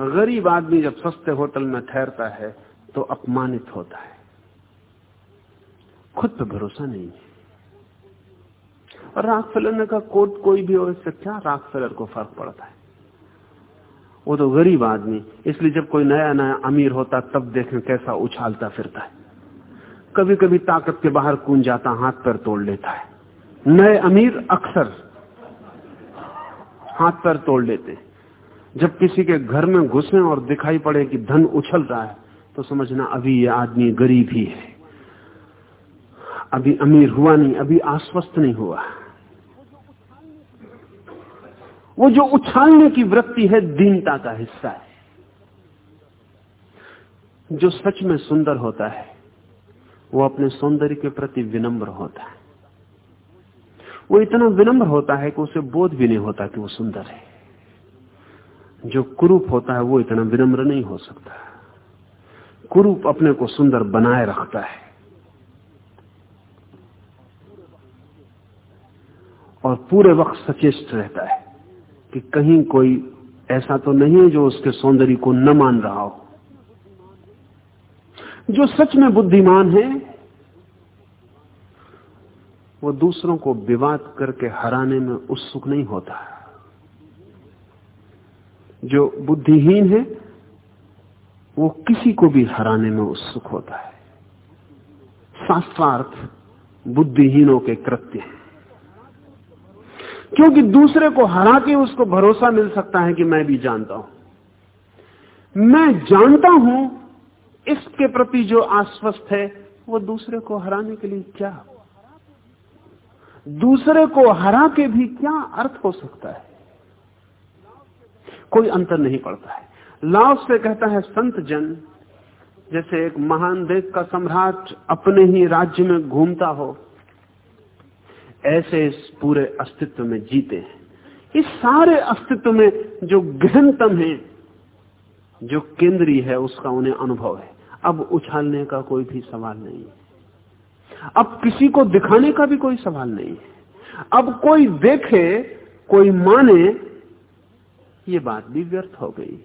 गरीब आदमी जब सस्ते होटल में ठहरता है तो अपमानित होता है। खुद पे भरोसा नहीं है। और राक फेलर ने कहा, कोट कोई भी हो, इससे क्या राक फेलर को फ़र्क पड़ता है? वो तो गरीब आदमी। इसलिए जब कोई नया नया अमीर होता, तब देखें कैसा उछालता फिरता है। कभी कभी ताकत के बाहर कूद जाता, हाथ पैर तोड़ लेता है। नए अमीर अक्सर हाथ पैर तोड़ लेते। जब किसी के घर में घुसे और दिखाई पड़े कि धन उछल रहा है तो समझना अभी ये आदमी गरीब ही है। अभी अमीर हुआ नहीं, अभी आश्वस्त नहीं हुआ। वो जो उछालने की वृत्ति है, दीनता का हिस्सा है। जो सच में सुंदर होता है, वो अपने सौंदर्य के प्रति विनम्र होता है। वो इतना विनम्र होता है कि उसे बोध भी नहीं होता कि वो सुंदर है। जो कुरूप होता है, वो इतना विनम्र नहीं हो सकता। कुरूप अपने को सुंदर बनाए रखता है। और पूरे वक्त सचेष्ट रहता है। कि कहीं कोई ऐसा तो नहीं है जो उसके सौंदर्य को न मान रहा हो। जो सच में बुद्धिमान है, वो दूसरों को विवाद करके हराने में उत्सुक नहीं होता जो बुद्धिहीन है, वो किसी को भी हराने में उत्सुक होता है। शास्त्रार्थ बुद्धिहीनों के कृत्य है। क्योंकि दूसरे को हरा के उसको भरोसा मिल सकता है कि मैं भी जानता हूँ। मैं जानता हूँ, इसके प्रति जो आश्वस्त है, वो दूसरे को हराने के लिए क्या? दूसरे को हरा के भी क्या अर्थ हो सकता है? कोई अंतर नहीं पड़ता है। लाव से कहता है, संत जन, जैसे एक महान देश का सम्राट अपने ही राज्य में घूमता हो ऐसे इस पूरे अस्तित्व में जीते हैं। इस सारे अस्तित्व में जो गहनतम है, जो केंद्रीय है, उसका उन्हें अनुभव है। अब उछालने का कोई भी सवाल नहीं है। अब किसी को दिखाने का भी कोई सवाल नहीं है। अब कोई देखे, कोई माने, ये बात भी व्यर्थ हो गई।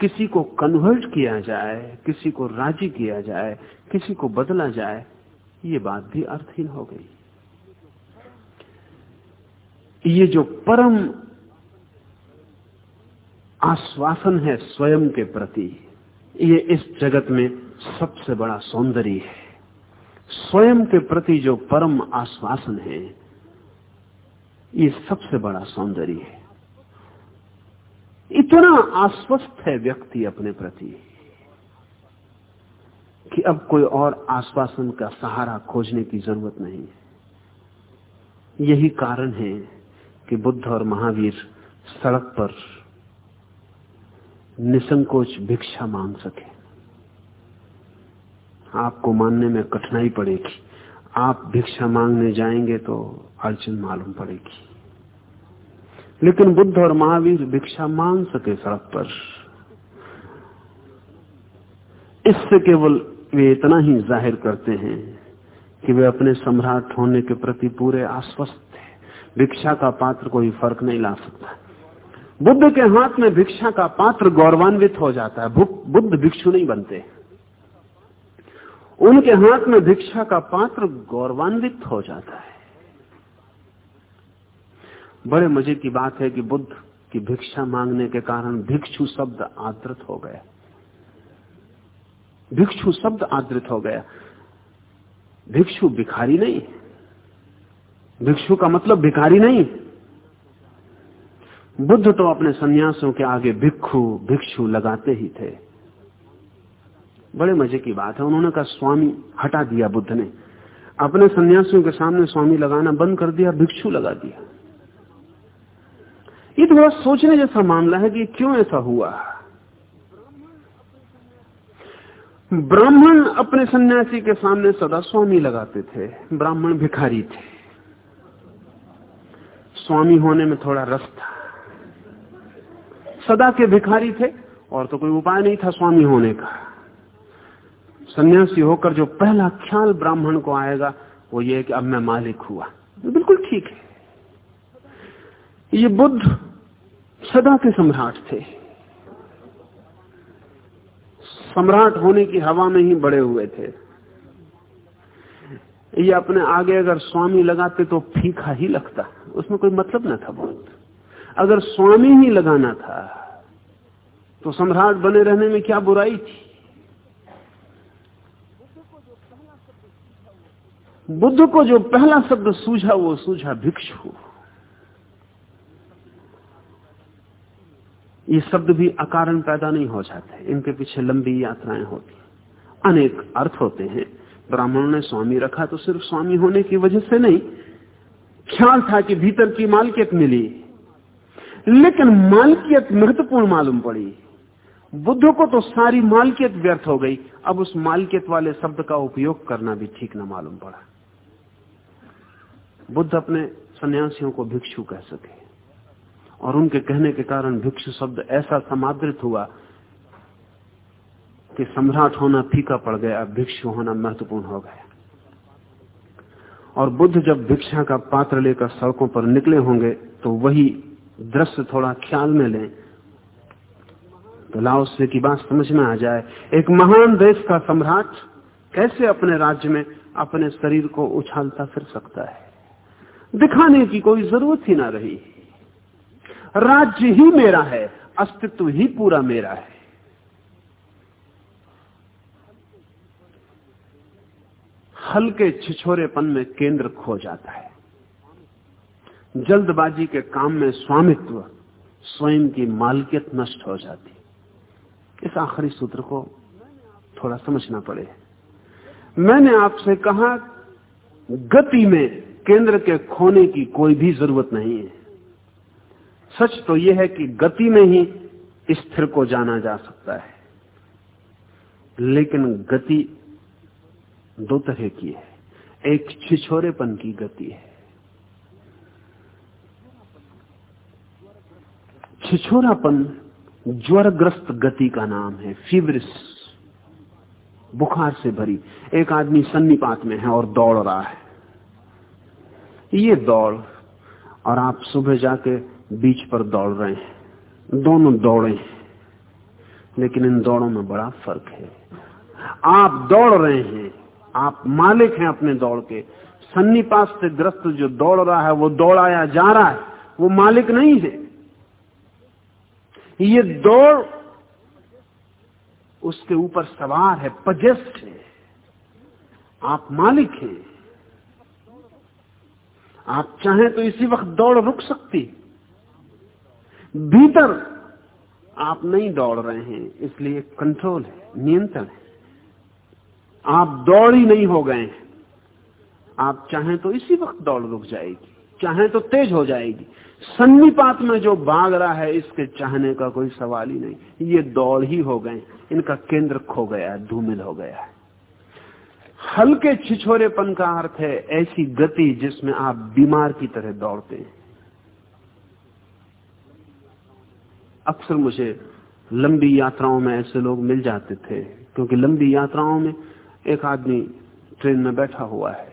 किसी को कन्वर्ट किया जाए, किसी को राज़ी किया जाए, किसी को बदला जाए ये बात भी अर्थहीन हो गई। ये जो परम आश्वासन है स्वयं के प्रति, ये इस जगत में सबसे बड़ा सौंदर्य है। स्वयं के प्रति जो परम आश्वासन है, ये सबसे बड़ा सौंदर्य है। इतना आश्वस्त है व्यक्ति अपने प्रति। कि अब कोई और आश्वासन का सहारा खोजने की ज़रूरत नहीं है। यही कारण है कि बुद्ध और महावीर सड़क पर निसंकोच भिक्षा मांग सके। आपको मानने में कठिनाई पड़ेगी। आप भिक्षा मांगने जाएँगे तो अड़चन मालूम पड़ेगी। लेकिन बुद्ध और महावीर भिक्षा मांग सके सड़क पर। इससे केवल वे इतना ही ज़ाहिर करते हैं कि वे अपने सम्राट होने के प्रति पूरे आश्वस्त थे भिक्षा का पात्र कोई फ़र्क नहीं ला सकता। बुद्ध के हाथ में भिक्षा का पात्र गौरवान्वित हो जाता है। बुद्ध भिक्षु नहीं बनते। उनके हाथ में भिक्षा का पात्र गौरवान्वित हो जाता है। बड़े मज़े की बात है कि बुद्ध की भिक्षा मांगने के कारण भिक्षु शब्द आदृत हो गया भिक्षु शब्द आदृत हो गया। भिक्षु भिखारी नहीं। भिक्षु का मतलब भिखारी नहीं। बुद्ध तो अपने सन्यासों के आगे भिक्षु भिक्षु लगाते ही थे। बड़े मज़े की बात है, उन्होंने कहा, स्वामी हटा दिया बुद्ध ने। अपने सन्यासियों के सामने स्वामी लगाना बंद कर दिया, भिक्षु लगा दिया। ये थोड़ा सोचने जैसा मामला है कि क्यों ऐसा हुआ। ब्राह्मण अपने सन्यासी के सामने सदा स्वामी लगाते थे। ब्राह्मण भिखारी थे। स्वामी होने में थोड़ा रस था। सदा के भिखारी थे, और तो कोई उपाय नहीं था स्वामी होने का। सन्यासी होकर जो पहला ख्याल ब्राह्मण को आएगा, वो ये कि अब मैं मालिक हुआ। बिल्कुल ठीक है। ये बुद्ध सदा के सम्राट थे। सम्राट होने की हवा में ही बड़े हुए थे। ये अपने आगे अगर स्वामी लगाते तो फीका ही लगता। उसमें कोई मतलब ना था बहुत। अगर स्वामी ही लगाना था तो सम्राट बने रहने में क्या बुराई थी? बुद्ध को जो पहला शब्द सूझा, वो सूझा भिक्षु। ये शब्द भी अकारण पैदा नहीं हो जाते, इनके पीछे लंबी यात्राएँ होती अनेक अर्थ होते हैं। ब्राह्मणों ने स्वामी रखा तो सिर्फ़ स्वामी होने की वजह से नहीं, ख्याल था कि भीतर की मालकियत मिली। लेकिन मालकियत महत्वपूर्ण मालूम पड़ी। बुद्ध को तो सारी मालकियत व्यर्थ हो गई। अब उस मालकियत वाले शब्द का उपयोग करना भी ठीक न मालूम पड़ा। बुद्ध अपने सन्यासियों को भिक्षु कह सके। और उनके कहने के कारण भिक्षु शब्द ऐसा समादृत हुआ कि सम्राट होना फीका पड़ गया भिक्षु होना महत्वपूर्ण हो गया। और बुद्ध जब भिक्षा का पात्र लेकर सड़कों पर निकले होंगे तो वही दृश्य थोड़ा ख्याल में लें तो लाओसे की बात समझ में आ जाए, एक महान देश का सम्राट कैसे अपने राज्य में अपने शरीर को उछालता फिर सकता है? दिखाने की कोई ज़रूरत ही ना रही। राज्य ही मेरा है, अस्तित्व ही पूरा मेरा है। हल्के छिछोरेपन में केंद्र खो जाता है। जल्दबाजी के काम में स्वामित्व, स्वयं की मालकियत नष्ट हो जाती। इस आखिरी सूत्र को थोड़ा समझना पड़े। मैंने आपसे कहा, गति में केंद्र के खोने की कोई भी ज़रूरत नहीं है। सच तो यह है कि गति में ही स्थिर को जाना जा सकता है। लेकिन गति दो तरह की है। एक छिछोरेपन की गति है। छिछोरापन ज्वरग्रस्त गति का नाम है, फीवरिस, बुखार से भरी। एक आदमी सन्निपात में है और दौड़ रहा है। ये दौड़, और आप सुबह जाके बीच पर दौड़ रहे हैं। दोनों दौड़े। हैं लेकिन इन दौड़ों में बड़ा फ़र्क है। आप दौड़ रहे हैं। आप मालिक हैं अपने दौड़ के। सन्निपास से ग्रस्त जो दौड़ रहा है, वो दौड़ाया जा रहा है। वो मालिक नहीं है। ये दौड़ उसके ऊपर सवार है, पजेस्ट है। आप मालिक हैं। आप चाहें तो इसी वक्त दौड़ रुक सकती भीतर आप नहीं दौड़ रहे हैं, इसलिए कंट्रोल है, नियंत्रण है। आप दौड़ ही नहीं हो गए हैं। आप चाहें तो इसी वक्त दौड़ रुक जाएगी, चाहें तो तेज हो जाएगी। सन्निपात में जो भाग रहा है, इसके चाहने का कोई सवाल ही नहीं। ये दौड़ ही हो गए, इनका केंद्र खो गया है धूमिल हो गया है। हल्के छिछोरेपन का अर्थ है ऐसी गति जिसमें आप बीमार की तरह दौड़ते हैं। अक्सर मुझे लंबी यात्राओं में ऐसे लोग मिल जाते थे, क्योंकि लंबी यात्राओं में एक आदमी ट्रेन में बैठा हुआ है।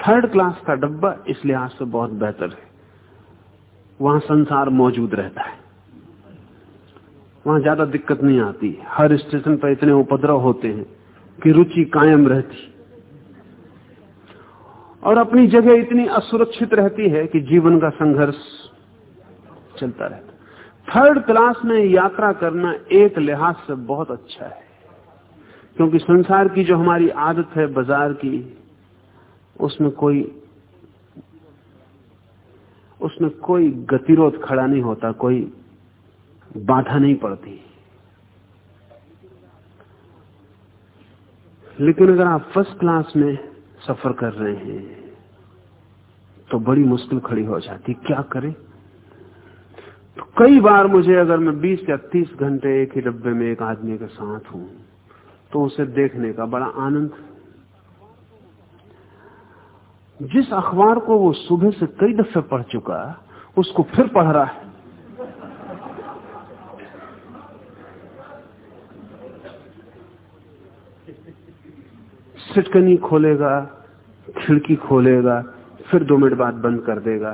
थर्ड क्लास का डब्बा इस लिहाज से बहुत बेहतर है। वहाँ संसार मौजूद रहता है। वहाँ ज़्यादा दिक्कत नहीं आती। हर स्टेशन पर इतने उपद्रव होते हैं कि रुचि कायम रहती। और अपनी जगह इतनी असुरक्षित रहती है कि जीवन का संघर्ष चलता रहता थर्ड क्लास में यात्रा करना एक लिहाज से बहुत अच्छा है। क्योंकि संसार की जो हमारी आदत है बाज़ार की, उसमें कोई उसमें कोई गतिरोध खड़ा नहीं होता, कोई बाधा नहीं पड़ती। लेकिन अगर आप फ़र्स्ट क्लास में सफ़र कर रहे हैं तो बड़ी मुश्किल खड़ी हो जाती। क्या करें? तो कई बार मुझे अगर मैं 20 या 30 घंटे एक ही डब्बे में एक आदमी के साथ हूँ तो उसे देखने का बड़ा आनंद जिस अखबार को वो सुबह से कई दफे पढ़ चुका उसको फिर पढ़ रहा है। सिटकनी खोलेगा, खिड़की खोलेगा, फिर दो मिनट बाद बंद कर देगा।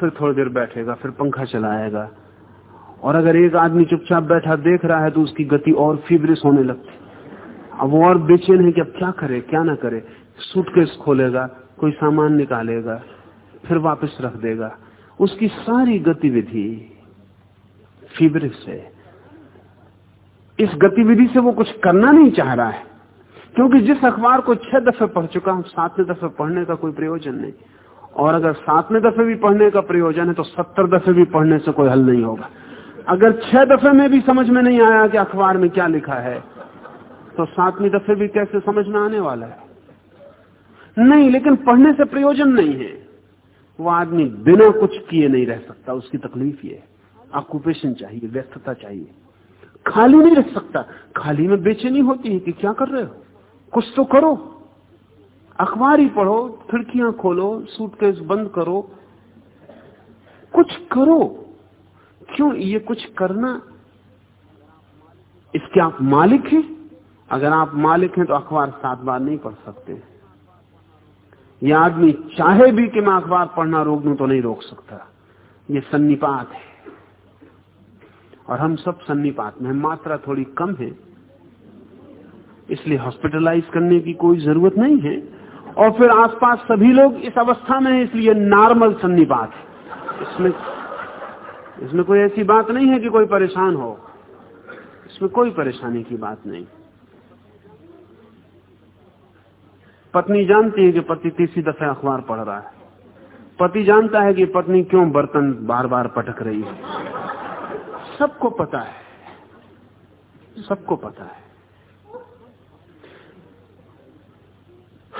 फिर थोड़ी देर बैठेगा, फिर पंखा चलाएगा। और अगर एक आदमी चुपचाप बैठा, देख रहा है तो उसकी गति और फीवरिश होने लगती। अब वो और बेचैन है कि अब क्या करे, क्या ना करे। सूटकेस खोलेगा, कोई सामान निकालेगा, फिर वापस रख देगा। उसकी सारी गतिविधि फीवरिश है। इस गतिविधि से वो कुछ करना नहीं चाह रहा है। क्योंकि जिस अखबार को छह दफे पढ़ चुका हूँ, सातवें दफे पढ़ने का कोई प्रयोजन नहीं। और अगर सातवें दफे भी पढ़ने का प्रयोजन है तो सत्तर दफे भी पढ़ने से कोई हल नहीं होगा। अगर छह दफे में भी समझ में नहीं आया कि अखबार में क्या लिखा है तो सातवीं दफे भी कैसे समझ में आने वाला है? नहीं, लेकिन पढ़ने से प्रयोजन नहीं है। वो आदमी बिना कुछ किए नहीं रह सकता। उसकी तकलीफ़ ये ऑक्यूपेशन चाहिए, व्यस्तता चाहिए। खाली नहीं रह सकता। खाली में बेचैनी होती है कि क्या कर रहे हो? कुछ तो करो। अखबार ही पढ़ो, खिड़कियाँ खोलो सूटकेस बंद करो। कुछ करो। क्यों ये कुछ करना? इसके आप मालिक हैं। अगर आप मालिक हैं तो अखबार सात बार नहीं पढ़ सकते। यह आदमी चाहे भी कि मैं अखबार पढ़ना रोक दू तो नहीं रोक सकता। ये सन्निपात है। और हम सब सन्निपात में मात्रा थोड़ी कम है। इसलिए हॉस्पिटलाइज करने की कोई ज़रूरत नहीं है। और फिर आसपास सभी लोग इस अवस्था में है, इसलिए नॉर्मल सन्निपात इसमें इसमें कोई ऐसी बात नहीं है कि कोई परेशान हो। इसमें कोई परेशानी की बात नहीं। पत्नी जानती है कि पति तीसरी दफे अखबार पढ़ रहा है। पति जानता है कि पत्नी क्यों बर्तन बार बार पटक रही है। सबको पता है। सबको पता है।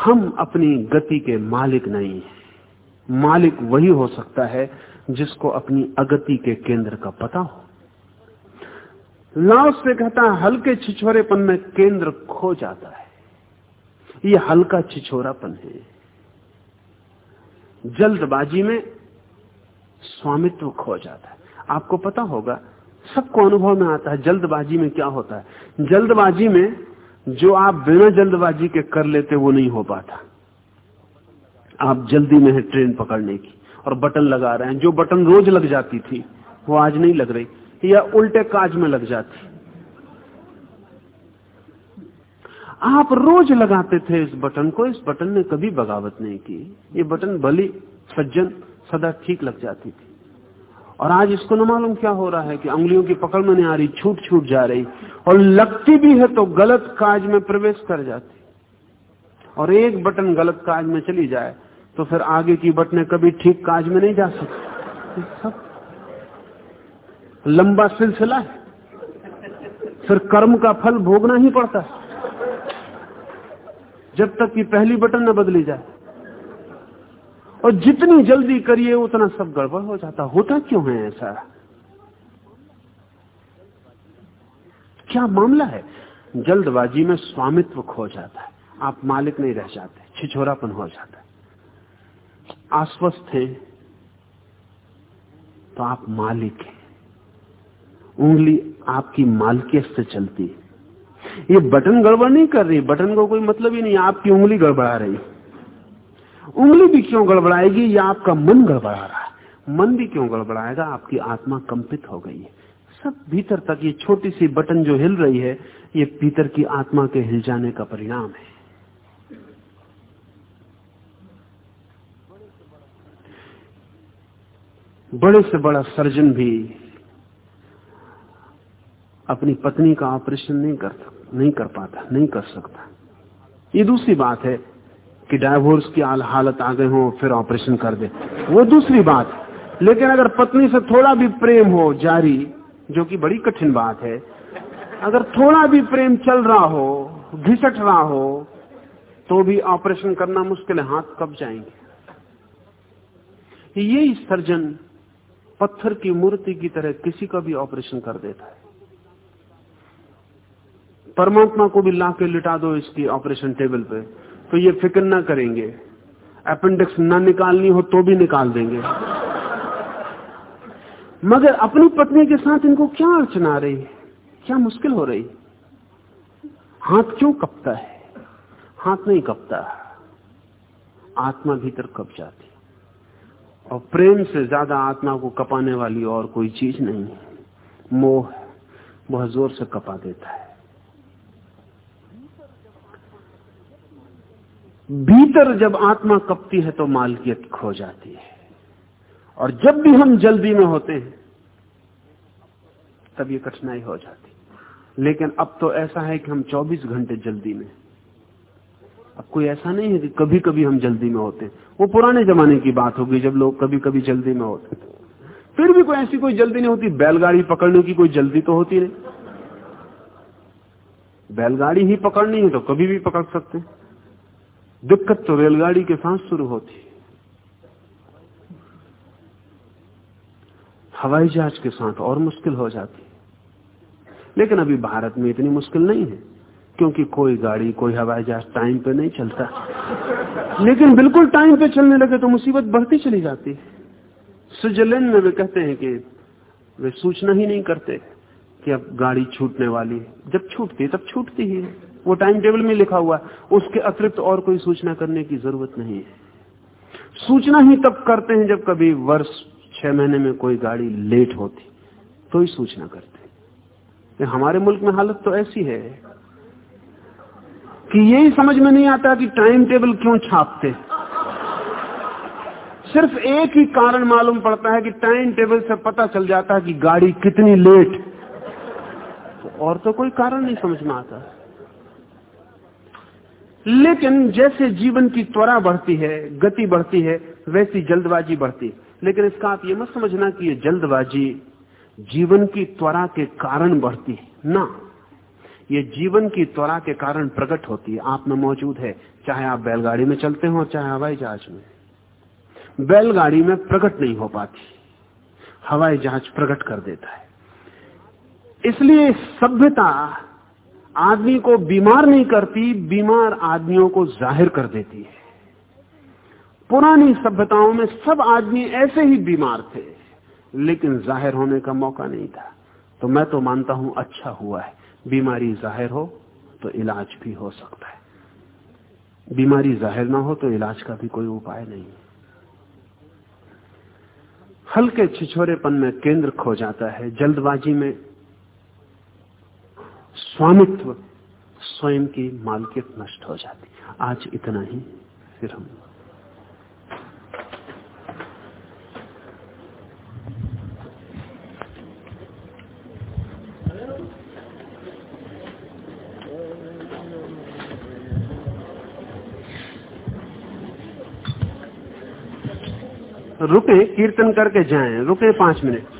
हम अपनी गति के मालिक नहीं हैं। मालिक वही हो सकता है जिसको अपनी अगति के केंद्र का पता हो। लाओस से कहता है, हल्के छिछोरेपन में केंद्र खो जाता है। ये हल्का छिछोरापन है। जल्दबाजी में स्वामित्व खो जाता है। आपको पता होगा, सबको अनुभव में आता है, जल्दबाजी में क्या होता है? जल्दबाजी में जो आप बिना जल्दबाजी के कर लेते वो नहीं हो पाता। आप जल्दी में है ट्रेन पकड़ने की और बटन लगा रहे हैं। जो बटन रोज लग जाती थी, वो आज नहीं लग रही। या उल्टे काज में लग जाती। आप रोज लगाते थे इस बटन को, इस बटन ने कभी बगावत नहीं की। ये बटन भली सज्जन, सदा ठीक लग जाती थी। और आज इसको न मालूम क्या हो रहा है कि उंगलियों की पकड़ में नहीं आ रही, छूट छूट जा रही। और लगती भी है तो गलत काज में प्रवेश कर जाती। और एक बटन गलत काज में चली जाए तो फिर आगे की बटने कभी ठीक काज में नहीं जा सकती। सब लंबा सिलसिला है। फिर कर्म का फल भोगना ही पड़ता है। जब तक कि पहली बटन न बदली जाए। और जितनी जल्दी करिए, उतना सब गड़बड़ हो जाता। होता क्यों है ऐसा? क्या मामला है? जल्दबाजी में स्वामित्व खो जाता है। आप मालिक नहीं रह जाते, छिछोरापन हो जाता है। आश्वस्त है तो आप मालिक हैं। उंगली आपकी मालकियत से चलती है। ये बटन गड़बड़ नहीं कर रही। बटन को कोई मतलब ही नहीं, आपकी उंगली गड़बड़ा रही। उंगली भी क्यों गड़बड़ाएगी? या आपका मन गड़बड़ा रहा है। मन भी क्यों गड़बड़ाएगा? आपकी आत्मा कंपित हो गई है। सब भीतर तक ये छोटी सी बटन जो हिल रही है, ये भीतर की आत्मा के हिल जाने का परिणाम है। बड़े से बड़ा सर्जन भी अपनी पत्नी का ऑपरेशन नहीं कर नहीं कर पाता, नहीं कर सकता। ये दूसरी बात है कि डायवोर्स की हालत आ गए हो, फिर ऑपरेशन कर दे। वो दूसरी बात। लेकिन अगर पत्नी से थोड़ा भी प्रेम हो जारी, जो कि बड़ी कठिन बात है, अगर थोड़ा भी प्रेम चल रहा हो, घिसट रहा हो तो भी ऑपरेशन करना मुश्किल है। हाथ कब जाएँगे? ये सर्जन पत्थर की मूर्ति की तरह किसी का भी ऑपरेशन कर देता है। परमात्मा को भी ला के लिटा दो इसकी ऑपरेशन टेबल पे। तो ये फ़िक्र ना करेंगे। अपेंडिक्स ना निकालनी हो तो भी निकाल देंगे। मगर अपनी पत्नी के साथ इनको क्या अड़चन आ रही? है क्या मुश्किल हो रही? हाथ क्यों कपता है? हाथ नहीं कपता। आत्मा भीतर कप जाती। और प्रेम से ज़्यादा आत्मा को कपाने वाली और कोई चीज़ नहीं। है मोह बहुत ज़ोर से कपा देता है। भीतर जब आत्मा कपती है तो मालकियत खो जाती है। और जब भी हम जल्दी में होते हैं, तब ये कठिनाई हो जाती लेकिन अब तो ऐसा है कि हम 24 घंटे जल्दी में अब कोई ऐसा नहीं है कि कभी कभी हम जल्दी में होते हैं। वो पुराने जमाने की बात होगी जब लोग कभी कभी जल्दी में होते फिर भी कोई ऐसी कोई जल्दी नहीं होती। बैलगाड़ी पकड़ने की कोई जल्दी तो होती नहीं। बैलगाड़ी ही पकड़नी है तो कभी भी पकड़ सकते हैं। दिक्कत तो रेलगाड़ी के साथ शुरू होती हवाई जहाज़ के साथ और मुश्किल हो जाती लेकिन अभी भारत में इतनी मुश्किल नहीं है, क्योंकि कोई गाड़ी, कोई हवाई जहाज़ टाइम पे नहीं चलता। लेकिन बिल्कुल टाइम पे चलने लगे तो मुसीबत बढ़ती चली जाती है। स्विट्जरलैंड में वे कहते हैं कि वे सूचना ही नहीं करते कि अब गाड़ी छूटने वाली है। जब छूटती है, तब छूटती ही है। वो टाइम टेबल में लिखा हुआ उसके अतिरिक्त और कोई सूचना करने की ज़रूरत नहीं है। सूचना ही तब करते हैं जब कभी वर्ष छह महीने में कोई गाड़ी लेट होती। तो ही सूचना करते हमारे मुल्क में हालत तो ऐसी है कि यही समझ में नहीं आता कि टाइम टेबल क्यों छापते सिर्फ़ एक ही कारण मालूम पड़ता है कि टाइम टेबल से पता चल जाता है कि गाड़ी कितनी लेट और तो कोई कारण नहीं समझ में आता। लेकिन जैसे जीवन की त्वरा बढ़ती है, गति बढ़ती है, वैसी जल्दबाजी बढ़ती है। लेकिन इसका आप ये मत समझना कि ये जल्दबाजी जीवन की त्वरा के कारण बढ़ती है। ना, ये जीवन की त्वरा के कारण प्रकट होती है। आप में मौजूद है, चाहे आप बैलगाड़ी में चलते हो, चाहे हवाई जहाज़ में। बैलगाड़ी में प्रकट नहीं हो पाती। हवाई जहाज़ प्रकट कर देता है। इसलिए सभ्यता आदमी को बीमार नहीं करती, बीमार आदमियों को ज़ाहिर कर देती है। पुरानी सभ्यताओं में सब आदमी ऐसे ही बीमार थे, लेकिन ज़ाहिर होने का मौका नहीं था। तो मैं तो मानता हूँ अच्छा हुआ है। बीमारी ज़ाहिर हो तो इलाज भी हो सकता है। बीमारी ज़ाहिर ना हो तो इलाज का भी कोई उपाय नहीं हल्के छिछोरेपन में केंद्र खो जाता है, जल्दबाजी में स्वामित्व, स्वयं की मालकियत नष्ट हो जाती। आज इतना ही, फिर हम रुके, कीर्तन करके जाएँ। रुके पाँच मिनट।